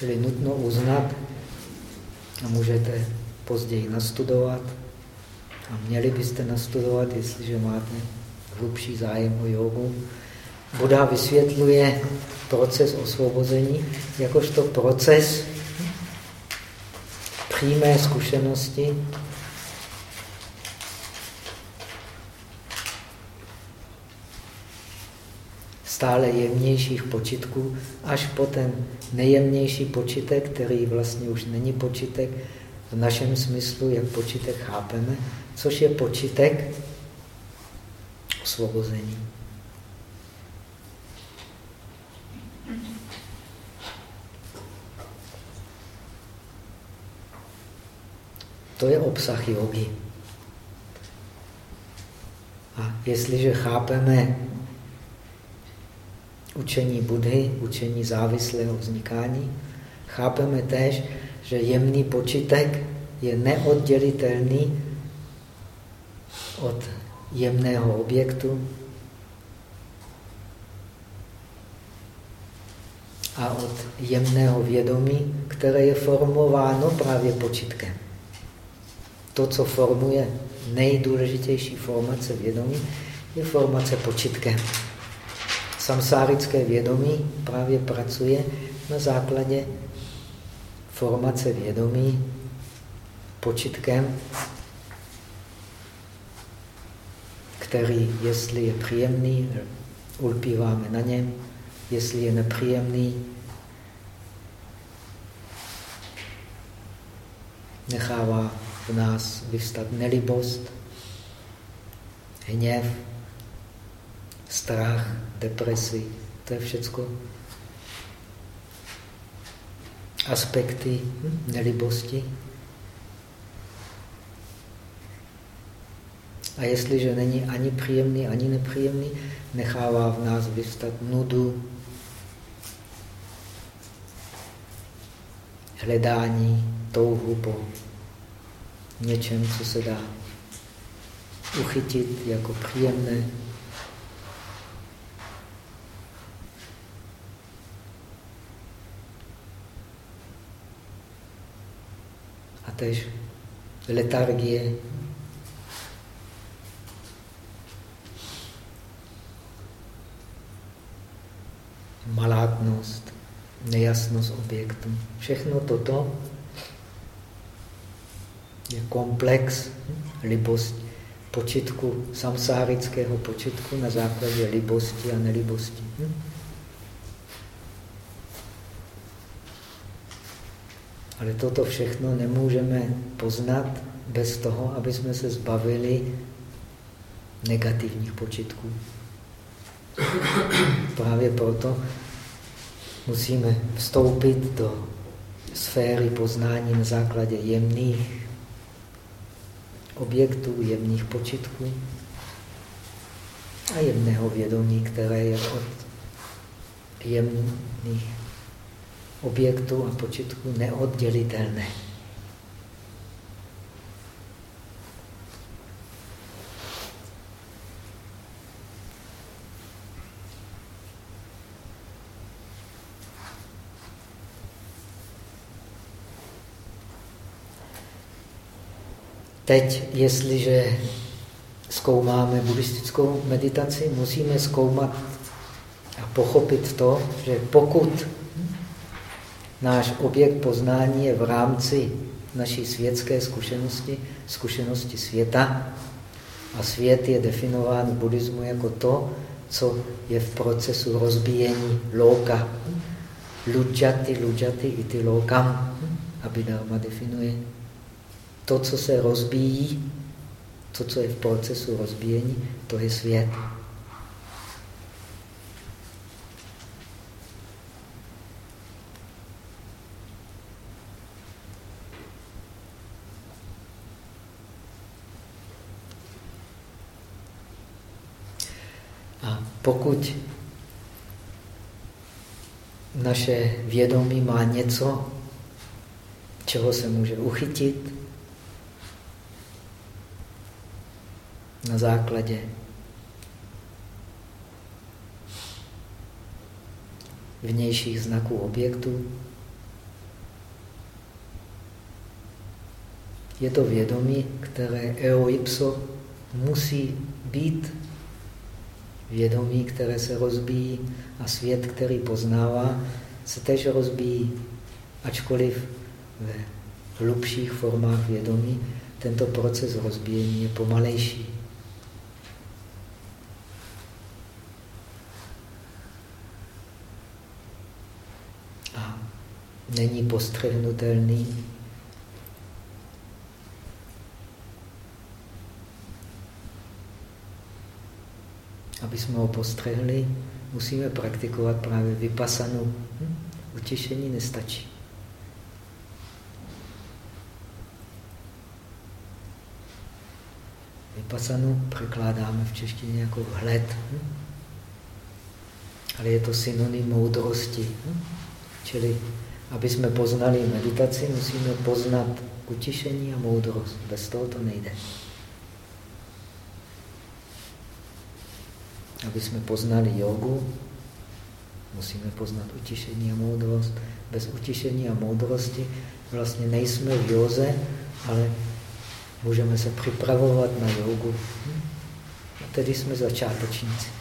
Čili nutno uznat, a můžete později nastudovat, a měli byste nastudovat, jestliže máte hlubší zájem o jogu. Buddha vysvětluje proces osvobození jakožto proces přímé zkušenosti stále jemnějších počitků, až po ten nejjemnější počitek, který vlastně už není počitek v našem smyslu, jak počitek chápeme, což je počitek osvobození. To je obsah jogy. A jestliže chápeme učení Budhy, učení závislého vznikání, chápeme též, že jemný počitek je neoddělitelný od jemného objektu a od jemného vědomí, které je formováno právě počitkem. To, co formuje nejdůležitější formace vědomí, je formace počitkem. Samsárické vědomí právě pracuje na základě formace vědomí počitkem, který, jestli je příjemný, ulpíváme na něm, jestli je nepříjemný, nechává v nás vyvstat nelibost, hněv, strach, depresi. To je všecko aspekty hm, nelibosti. A jestliže není ani příjemný, ani nepříjemný, nechává v nás vystat nudu, hledání, touhu po něčem, co se dá uchytit jako příjemné. A tež letargie, malátnost, nejasnost objektu. Všechno toto je komplex libost, počitku, samsárického počitku na základě libosti a nelibosti. Hm? Ale toto všechno nemůžeme poznat bez toho, aby jsme se zbavili negativních počitků. Právě proto musíme vstoupit do sféry poznání na základě jemných objektů, jemných počitků a jemného vědomí, které je od jemných objektů a počitků neoddělitelné. Teď, jestliže zkoumáme buddhistickou meditaci, musíme zkoumat a pochopit to, že pokud náš objekt poznání je v rámci naší světské zkušenosti, zkušenosti světa, a svět je definován v buddhismu jako to, co je v procesu rozbíjení louka. Ludžati, ludžati, iti lokam. Abhidharma definuje to, co se rozbíjí, to, co je v procesu rozbíjení, to je svět. A pokud naše vědomí má něco, čeho se může uchytit, na základě vnějších znaků objektů. Je to vědomí, které eo ipso musí být vědomí, které se rozbíjí a svět, který poznává, se tež rozbíjí, ačkoliv ve hlubších formách vědomí tento proces rozbíjení je pomalejší. není postřehnutelný. Aby jsme ho postřehli, musíme praktikovat právě vypasanu. Hm? Utěšení nestačí. Vypasanu překládáme v češtině jako vhled. Hm? Ale je to synonym moudrosti. Hm? Čili, aby jsme poznali meditaci, musíme poznat utišení a moudrost. Bez toho to nejde. Aby jsme poznali jogu, musíme poznat utišení a moudrost. Bez utišení a moudrosti vlastně nejsme v joze, ale můžeme se připravovat na jogu. A tedy jsme začátečníci.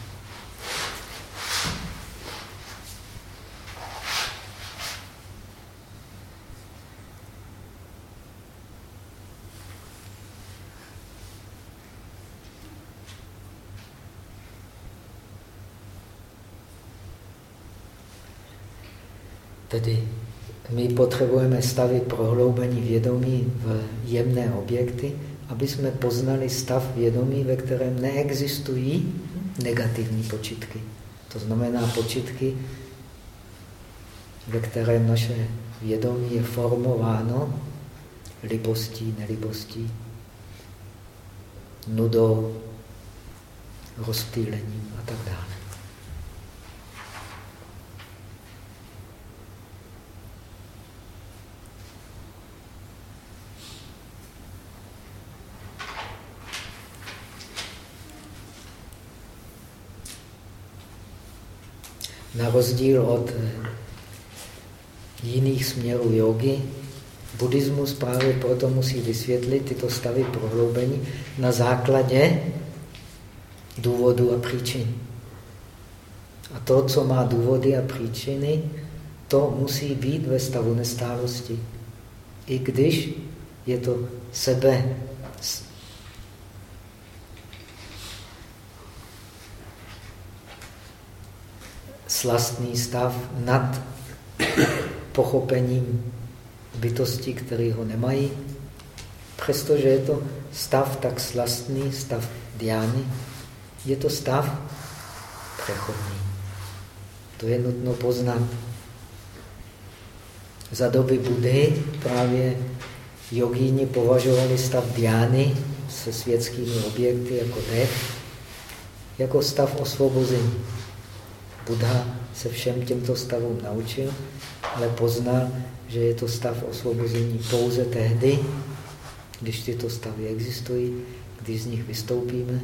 Tedy my potřebujeme stavit prohloubení vědomí v jemné objekty, aby jsme poznali stav vědomí, ve kterém neexistují negativní počitky. To znamená počitky, ve kterém naše vědomí je formováno libostí, nelibostí, nudou, rozptýlením a tak dále. Na rozdíl od eh, jiných směrů jogy, buddhismus právě proto musí vysvětlit tyto stavy prohloubení na základě důvodu a příčin. A to, co má důvody a příčiny, to musí být ve stavu nestálosti. I když je to sebe slastný stav nad pochopením bytosti, které ho nemají. Přestože je to stav tak slastný, stav diány, je to stav přechodný. To je nutno poznat. Za doby Budhy právě jogíni považovali stav diány se světskými objekty jako dech, jako stav osvobození. Buddha se všem těmto stavům naučil, ale poznal, že je to stav osvobození pouze tehdy, když tyto stavy existují, když z nich vystoupíme,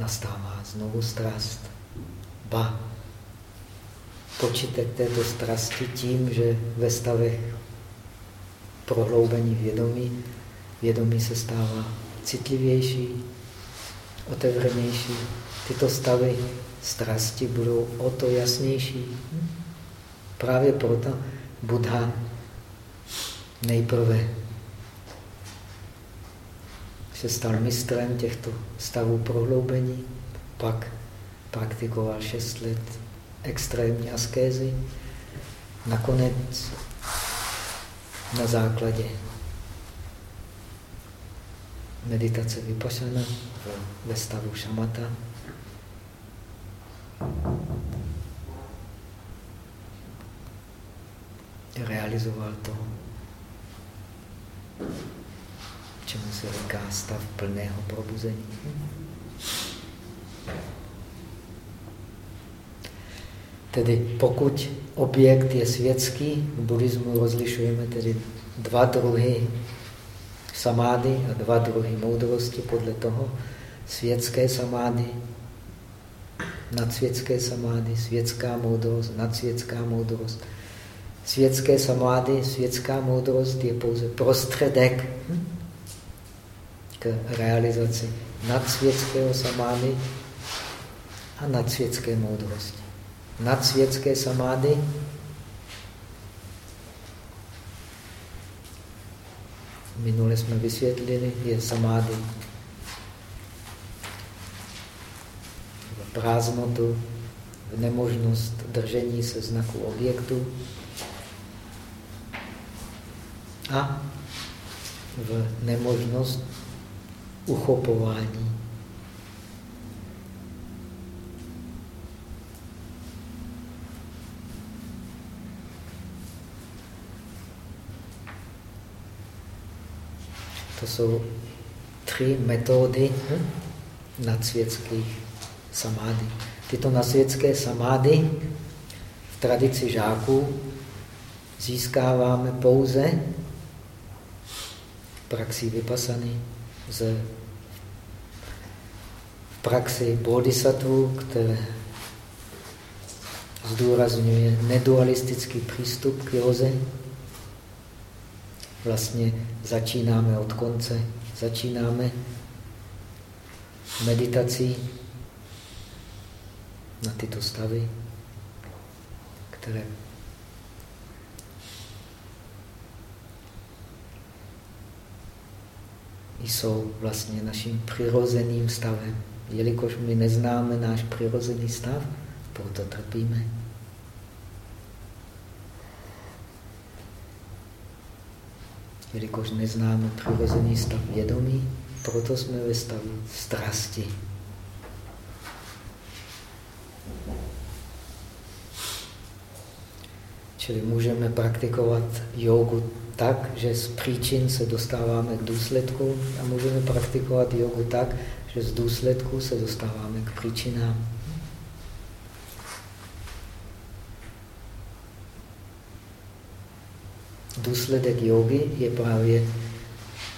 nastává znovu strast. Ba, počítek této strasti tím, že ve stavech prohloubení vědomí, vědomí se stává citlivější, otevřenější, tyto stavy strasti budou o to jasnější. Právě proto Buddha nejprve se stal mistrem těchto stavů prohloubení, pak praktikoval šest let extrémní askézy, nakonec na základě meditace vypašana ve stavu šamata realizoval to, čemu se říká stav plného probuzení. Tedy pokud objekt je světský, v buddhismu rozlišujeme tedy dva druhy samády a dva druhy moudrosti podle toho. Světské samády nadsvětské samády, světská moudrost, nadsvětská moudrost. Světské samády, světská moudrost je pouze prostředek k realizaci nadsvětského samády a nadsvětské moudrosti. Nadsvětské samády minule jsme vysvětlili, je samády prázdnotu, v nemožnost držení se znaku objektu a v nemožnost uchopování. To jsou tři metody hm, nadsvětských samády. Tyto nasvětské samády v tradici žáků získáváme pouze praxi vypasany z praxi bodhisattva, které zdůrazňuje nedualistický přístup k józe. Vlastně začínáme od konce, začínáme meditací na tyto stavy, které jsou vlastně naším přirozeným stavem. Jelikož my neznáme náš přirozený stav, proto trpíme. Jelikož neznáme přirozený stav vědomí, proto jsme ve stavu strasti. Čili můžeme praktikovat jogu tak, že z příčin se dostáváme k důsledku a můžeme praktikovat jogu tak, že z důsledku se dostáváme k příčinám. Důsledek jogy je právě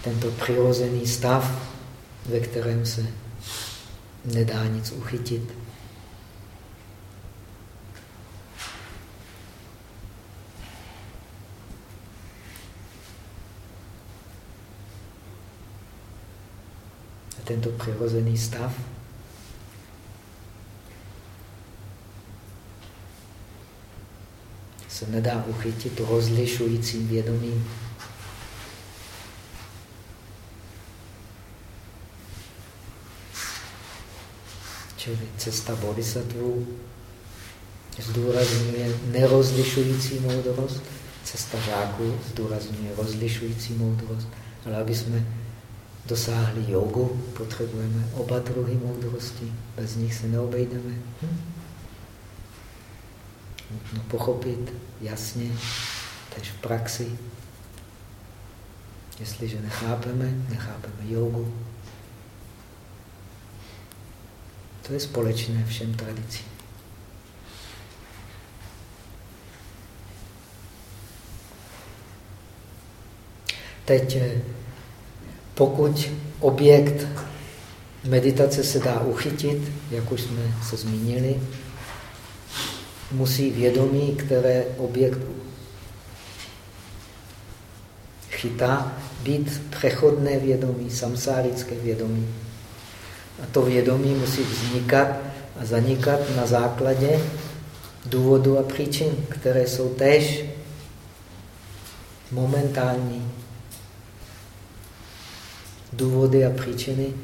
tento přirozený stav, ve kterém se nedá nic uchytit. Tento přirozený stav. se nedá uchytit rozlišujícím vědomím. Čili cesta bodhisattva zdůrazňuje nerozlišující moudrost, cesta žáků zdůrazňuje rozlišující moudrost, ale aby jsme dosáhli jogu, potřebujeme oba druhy moudrosti. Bez nich se neobejdeme. Hm? Nutno pochopit jasně, tež v praxi. Jestliže nechápeme, nechápeme jogu. To je společné všem tradicím. Teď eh, pokud objekt meditace se dá uchytit, jak už jsme se zmínili, musí vědomí, které objekt chytá, být přechodné vědomí, samsárické vědomí. A to vědomí musí vznikat a zanikat na základě důvodu a příčin, které jsou též momentální. Důvody a příčiny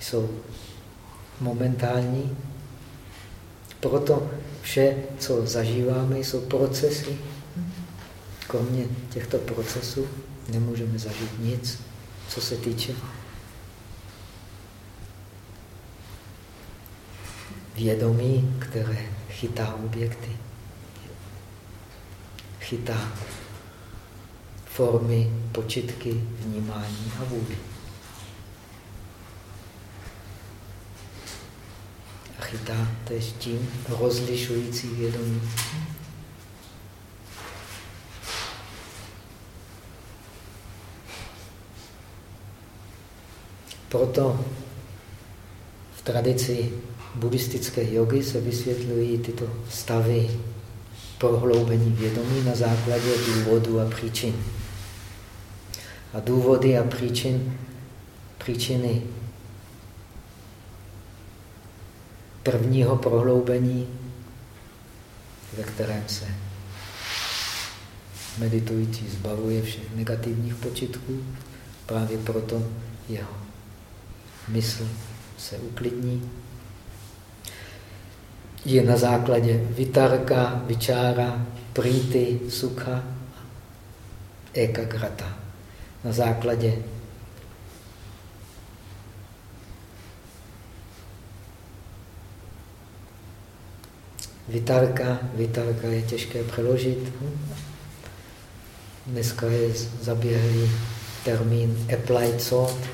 jsou momentální. Proto vše, co zažíváme, jsou procesy. Kromě těchto procesů nemůžeme zažít nic, co se týče vědomí, které chytá objekty. Chytá formy, počitky, vnímání a vůli. Chytá tež tím rozlišující vědomí. Proto v tradici buddhistické jogy se vysvětlují tyto stavy prohloubení vědomí na základě důvodu a příčin. A důvody a příčin, příčiny prvního prohloubení, ve kterém se meditující zbavuje všech negativních počitků, právě proto jeho mysl se uklidní. Je na základě vitarka, vyčára, prýty, sukha, ekagrata na základě Vitarka, vitarka je těžké přeložit. Dneska je zaběhlý termín applied thought.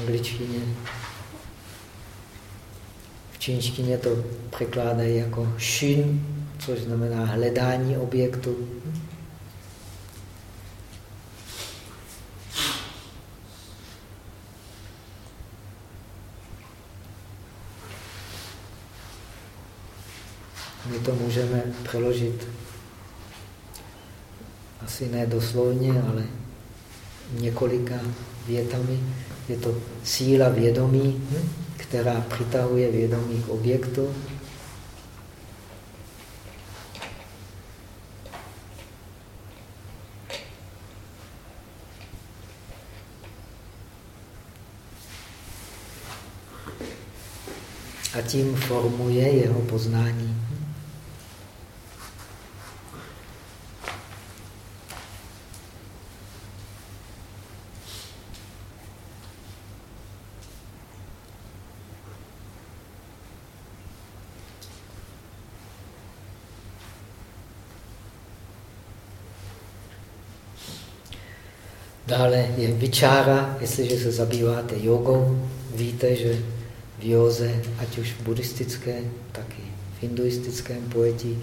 angličtině. V čínštině to překládají jako šin, což znamená hledání objektu. My to můžeme přeložit asi ne doslovně, ale několika větami. Je to síla vědomí, která přitahuje vědomí k objektu. A tím formuje jeho poznání. Dále je vyčára, jestliže se zabýváte jogou, víte, že v józe, ať už v buddhistické, tak i v hinduistickém pojetí,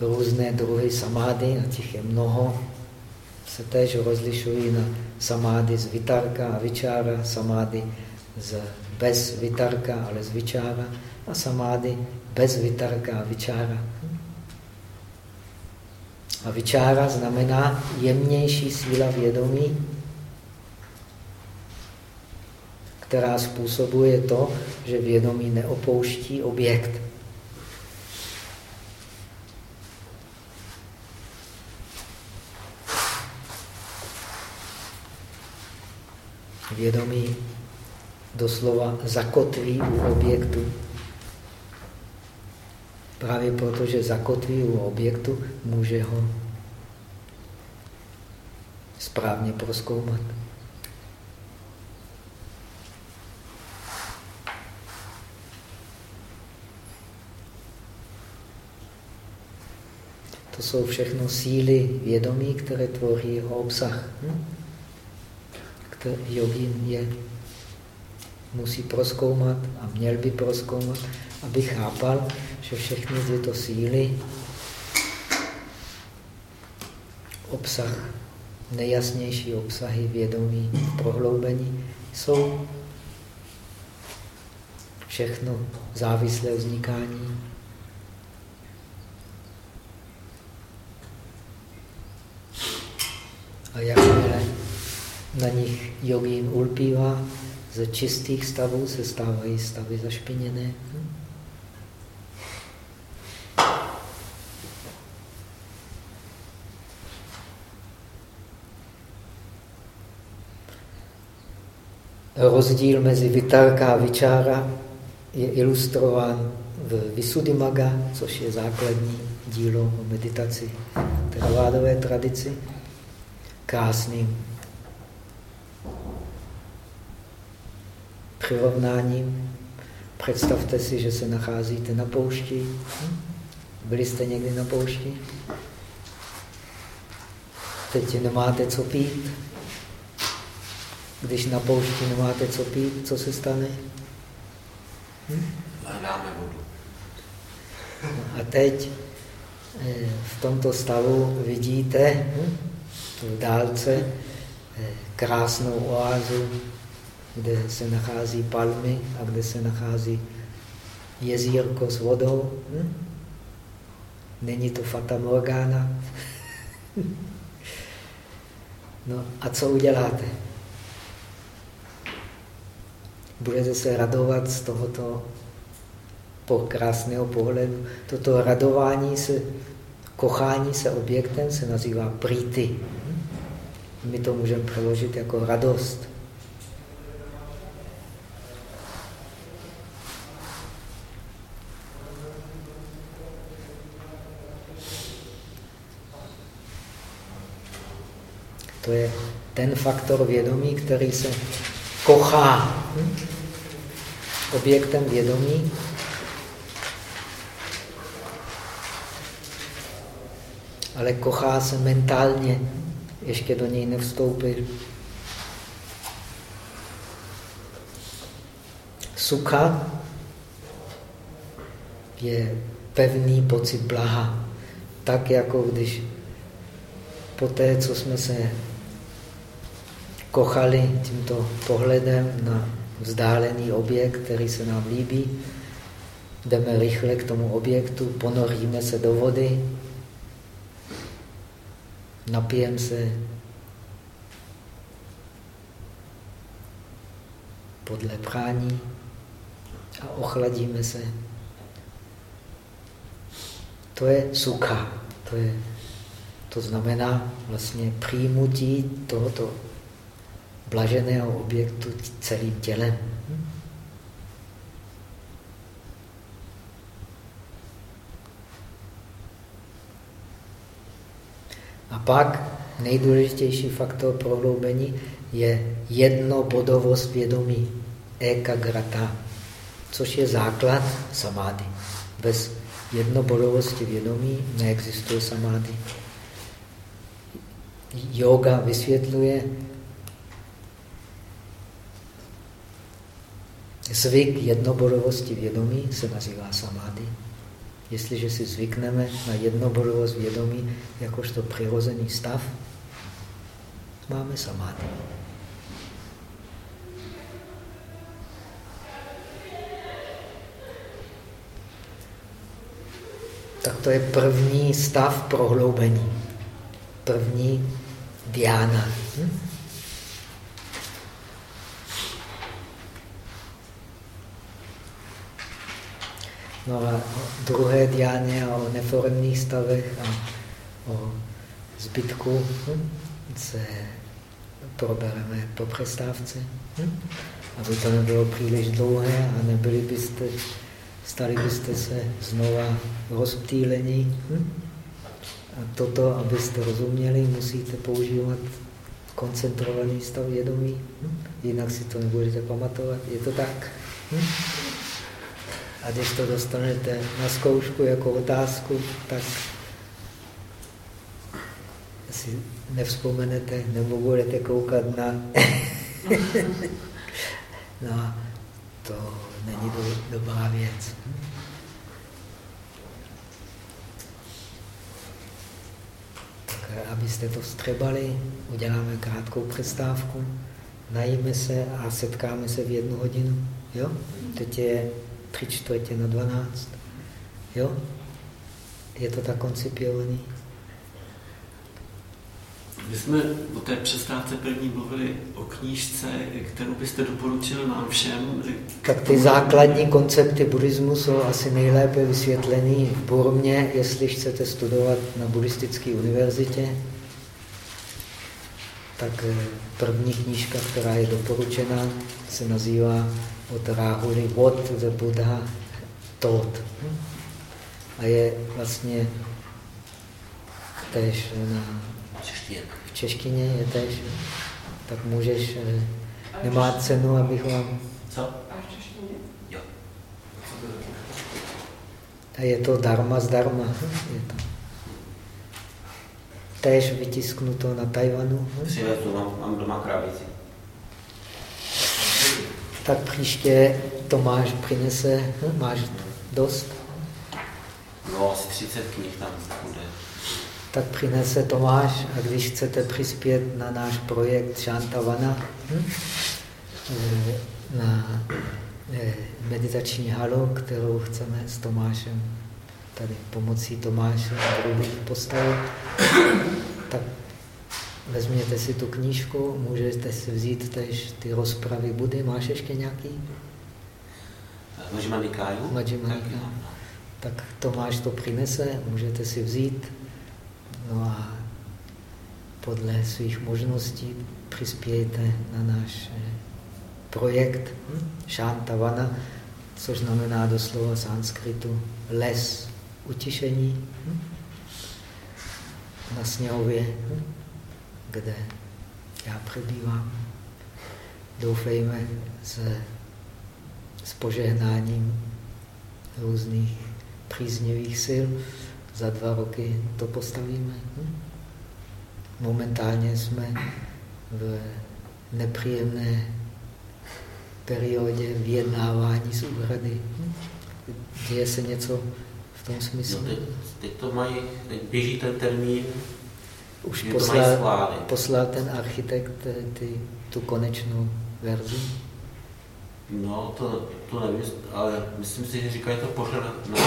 různé druhy samády, a těch je mnoho, se též rozlišují na samády z vitarka a vyčára, samády z bez vitarka, ale z vyčára a samády bez vitarka a vyčára. A vyčára znamená jemnější síla vědomí, která způsobuje to, že vědomí neopouští objekt. Vědomí doslova zakotví u objektu. Právě proto, že zakotví u objektu, může ho správně proskoumat. To jsou všechno síly vědomí, které tvoří jeho obsah. Hm? Který jogin je musí proskoumat a měl by proskoumat, aby chápal, že všechny tyto síly, obsah, nejasnější obsahy vědomí, prohloubení, jsou všechno závislé vznikání. A jakmile na nich jogín ulpívá, ze čistých stavů se stávají stavy zašpiněné. Rozdíl mezi vitarka a vyčára je ilustrován v Visuddhimaga, což je základní dílo o meditaci teravádové tradici, krásným přirovnáním. Představte si, že se nacházíte na poušti. Byli jste někdy na poušti? Teď nemáte co pít. Když na poušti nemáte co pít, co se stane? Hm? Hledáme vodu. A teď eh, v tomto stavu vidíte hm, v dálce eh, krásnou oázu kde se nachází palmy a kde se nachází jezírko s vodou. Hm? Není to Fata Morgana. no a co uděláte? Budete se radovat z tohoto krásného pohledu. Toto radování se, kochání se objektem se nazývá prýty. Hm? My to můžeme přeložit jako radost. To je ten faktor vědomí, který se kochá objektem vědomí. Ale kochá se mentálně, ještě do něj nevstoupil. Sucha je pevný pocit blaha. Tak jako když po té, co jsme se kochali tímto pohledem na vzdálený objekt, který se nám líbí, jdeme rychle k tomu objektu, ponoríme se do vody, napijeme se podle prání a ochladíme se. To je suka. To, je, to znamená vlastně přijmutí tohoto blaženého objektu celým tělem. A pak nejdůležitější faktor prohloubení je jednobodovost vědomí, ekagrata, což je základ samády. Bez jednobodovosti vědomí neexistuje samády. Yoga vysvětluje zvyk jednobodovosti vědomí se nazývá samády. Jestliže si zvykneme na jednobodovost vědomí jakožto přirozený stav, máme samády. Tak to je první stav prohloubení. První diána. Hm? No a druhé diáně o neforemných stavech a o zbytku hm, se probereme po přestávce. Hm? Aby to nebylo příliš dlouhé a nebyli byste, stali byste se znova rozptýlení. Hm? A toto, abyste rozuměli, musíte používat koncentrovaný stav vědomí, jinak si to nebudete pamatovat. Je to tak? A když to dostanete na zkoušku jako otázku, tak si nevzpomenete nebo budete koukat na... no, to není do, dobrá věc. Tak abyste to vstřebali, uděláme krátkou přestávku, najíme se a setkáme se v jednu hodinu. Jo? Teď je tři čtvrtě na dvanáct. Jo? Je to tak koncipovaný? My jsme o té přestávce první mluvili o knížce, kterou byste doporučil nám všem. Tak ty základní koncepty buddhismu jsou asi nejlépe vysvětlený v Burmě, jestli chcete studovat na buddhistické univerzitě. Tak eh, první knížka, která je doporučena, se nazývá od Ráhuly What the Buddha taught. A je vlastně tež na v češtině je tež, tak můžeš, eh, nemá cenu, abych vám... Co? A v češtině? Jo. A je to darma zdarma. Je to. Tež vytisknuto na Tajvanu. Přivezu, mám, mám doma krabici tak příště Tomáš přinese, hm, máš dost? No, asi 30 knih tam bude. Tak přinese Tomáš a když chcete přispět na náš projekt Shantavana, hm, eh, na eh, meditační halu, kterou chceme s Tomášem, tady pomocí Tomáše a druhých postavit, tak Vezměte si tu knížku, můžete si vzít tež ty rozpravy Budy. Máš ještě nějaký? Majjima Nikáju. Majjima Tak Tomáš to přinese, můžete si vzít. No a podle svých možností přispějte na náš eh, projekt hm? Shantavana, což znamená doslova sanskritu les utišení hm? na sněhově. Kde já přebývám. Doufejme se s požehnáním různých příznivých sil. Za dva roky to postavíme. Hm? Momentálně jsme v nepříjemné periodě vyjednávání z úhrady. Hm? Děje se něco v tom smyslu? No teď, teď to mají, teď běží ten termín, Už poslal, poslal ten architekt eh, ty, tu konečnou verzi? No, to, to nevím, ale myslím si, že říkají to pošle na, na,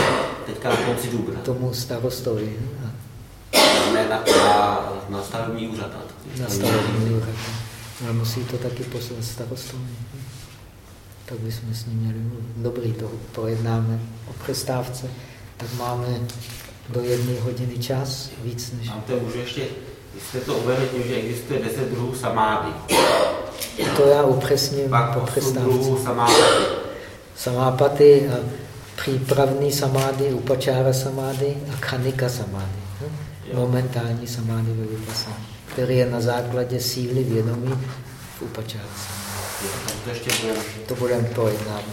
teďka na konci dubna. Tomu starostovi. hm? A Ne, na, na, na stavební úřad. Na stavební úřad. Ale musí to taky poslat starostovi. Tak bychom s ním měli mluvit. Dobrý, to projednáme o přestávce. Tak máme do jedné hodiny čas, víc než... A to můžu ještě, vy jste to uvedli tím, že existuje 10 druhů samády. To já upřesním Pak po 8 přestávce. samády. Samápaty a přípravný samády, upačára samády a kanika samády. hm? Momentální samády ve vypasání, který je na základě síly vědomí v upačára samády. To ještě budeme To budeme projednávat.